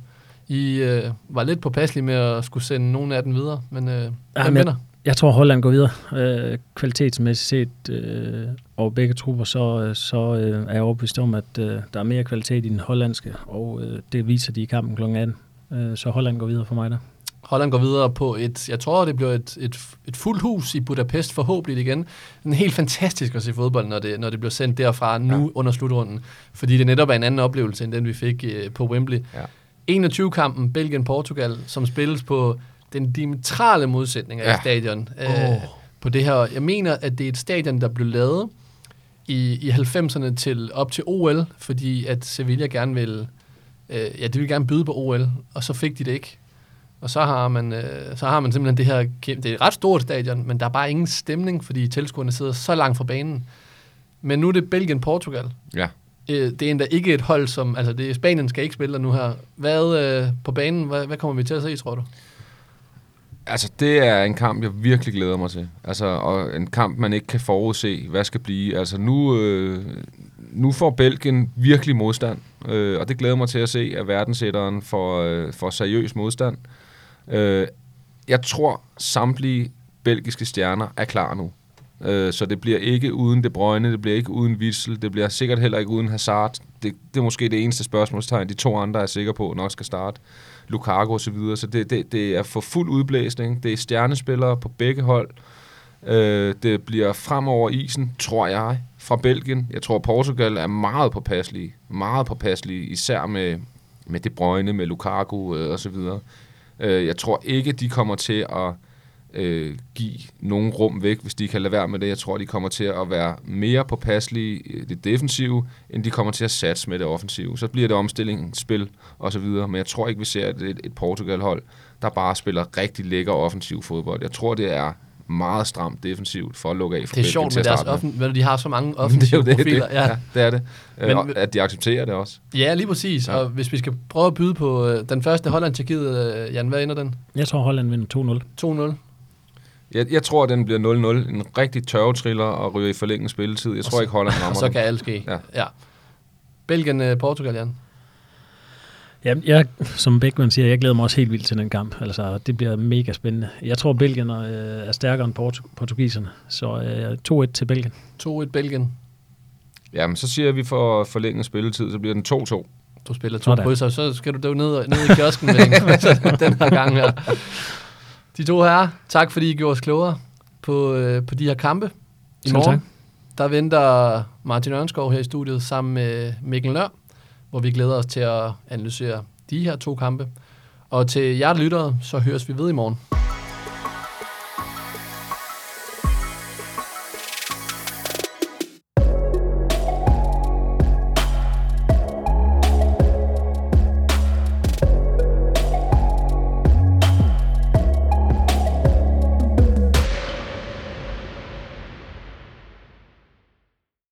I øh, var lidt påpasselige med at skulle sende nogle af dem videre, men øh, Ja, hvem vinder? Jeg tror, Holland går videre. Øh, kvalitetsmæssigt set øh, over begge trupper, så, øh, så øh, er jeg overbevist om, at øh, der er mere kvalitet i den hollandske, og øh, det viser de i kampen kl. 18. Øh, så Holland går videre for mig der. Holland går videre på et, jeg tror, det bliver et, et, et fuldt hus i Budapest, forhåbentlig igen. En helt fantastisk at se fodbold, når det, når det bliver sendt derfra nu ja. under slutrunden. Fordi det netop er en anden oplevelse, end den vi fik øh, på Wembley. Ja. 21-kampen Belgien-Portugal, som spilles på den diametrale modsætning af Ja. stadion. Øh, på det her. Jeg mener, at det er et stadion, der blev lavet i, i 90'erne til op til OL, fordi at Sevilla gerne vil, øh, ja, de vil gerne byde på OL, og så fik de det ikke. Og så har man, øh, så har man simpelthen det her, det er et ret stort stadion, men der er bare ingen stemning, fordi tilskuerne sidder så langt fra banen. Men nu er det Belgien-Portugal. Ja. Øh, det er endda ikke et hold, som, altså det, Spanien skal ikke spille nu her. Hvad øh, på banen, hvad, hvad kommer vi til at se, tror du? Altså, det er en kamp, jeg virkelig glæder mig til. Altså, og en kamp, man ikke kan forudse, hvad skal blive. Altså, nu, øh, nu får Belgien virkelig modstand, øh, og det glæder mig til at se, at verdenssætteren får, øh, får seriøs modstand. Øh, jeg tror, samtlige belgiske stjerner er klar nu. Øh, så det bliver ikke uden det brøgne, det bliver ikke uden Witsel, det bliver sikkert heller ikke uden Hazard. Det, det er måske det eneste spørgsmålstegn, de to andre er sikre på nok skal starte. Lukaku og så videre. Så det, det, det er for fuld udblæsning. Det er stjernespillere på begge hold. Øh, det bliver fremover isen, tror jeg, fra Belgien. Jeg tror, Portugal er meget påpasselige. Meget påpasselige, især med, med De Bruyne, med Lukaku øh, og så videre. Øh, jeg tror ikke, de kommer til at øh, give nogen rum væk, hvis de kan lade være med det. Jeg tror, de kommer til at være mere påpasselige i det defensive, end de kommer til at satse med det offensive. Så bliver det omstillingsspil og så videre, men jeg tror ikke, vi ser et, et, Portugal-hold, der bare spiller rigtig lækker offensiv fodbold. Jeg tror, det er meget stramt defensivt for at lukke af for Det er Belgien sjovt med at deres offen, du, de har så mange det er offensive det, profiler. det, ja. ja, det er det. Men- Men, og at de accepterer det også. ja, lige præcis. Ja. Ja. Og hvis vi skal prøve at byde på øh, den første Holland-Tjekkiet, øh, Jan, hvad ender den? Jeg tror, Holland vinder 2-0. 2-0. Jeg, jeg tror, at den bliver 0-0. En rigtig tørvetriller og ryger i forlænget spilletid. Jeg Og tror så- ikke, Holland Og rammer så den. kan alt ske. Ja. ja. Belgien-Portugal, Jan. Ja, jeg, som Beckmann siger, jeg glæder mig også helt vildt til den kamp. Altså, det bliver mega spændende. Jeg tror, Belgien er, øh, er stærkere end Portu- portugiserne. Så øh, 2-1 til Belgien. 2-1 Belgien. Jamen, så siger vi for forlænget spilletid, så bliver den 2-2. Du spiller to krydser, så skal du dog ned, ned i kiosken med den, så den her gang her. De to herrer, tak fordi I gjorde os klogere på, øh, på de her kampe. I morgen, tak. der venter Martin Ørnskov her i studiet sammen med Mikkel Nør, hvor vi glæder os til at analysere de her to kampe. Og til jer lyttere, så høres vi ved i morgen.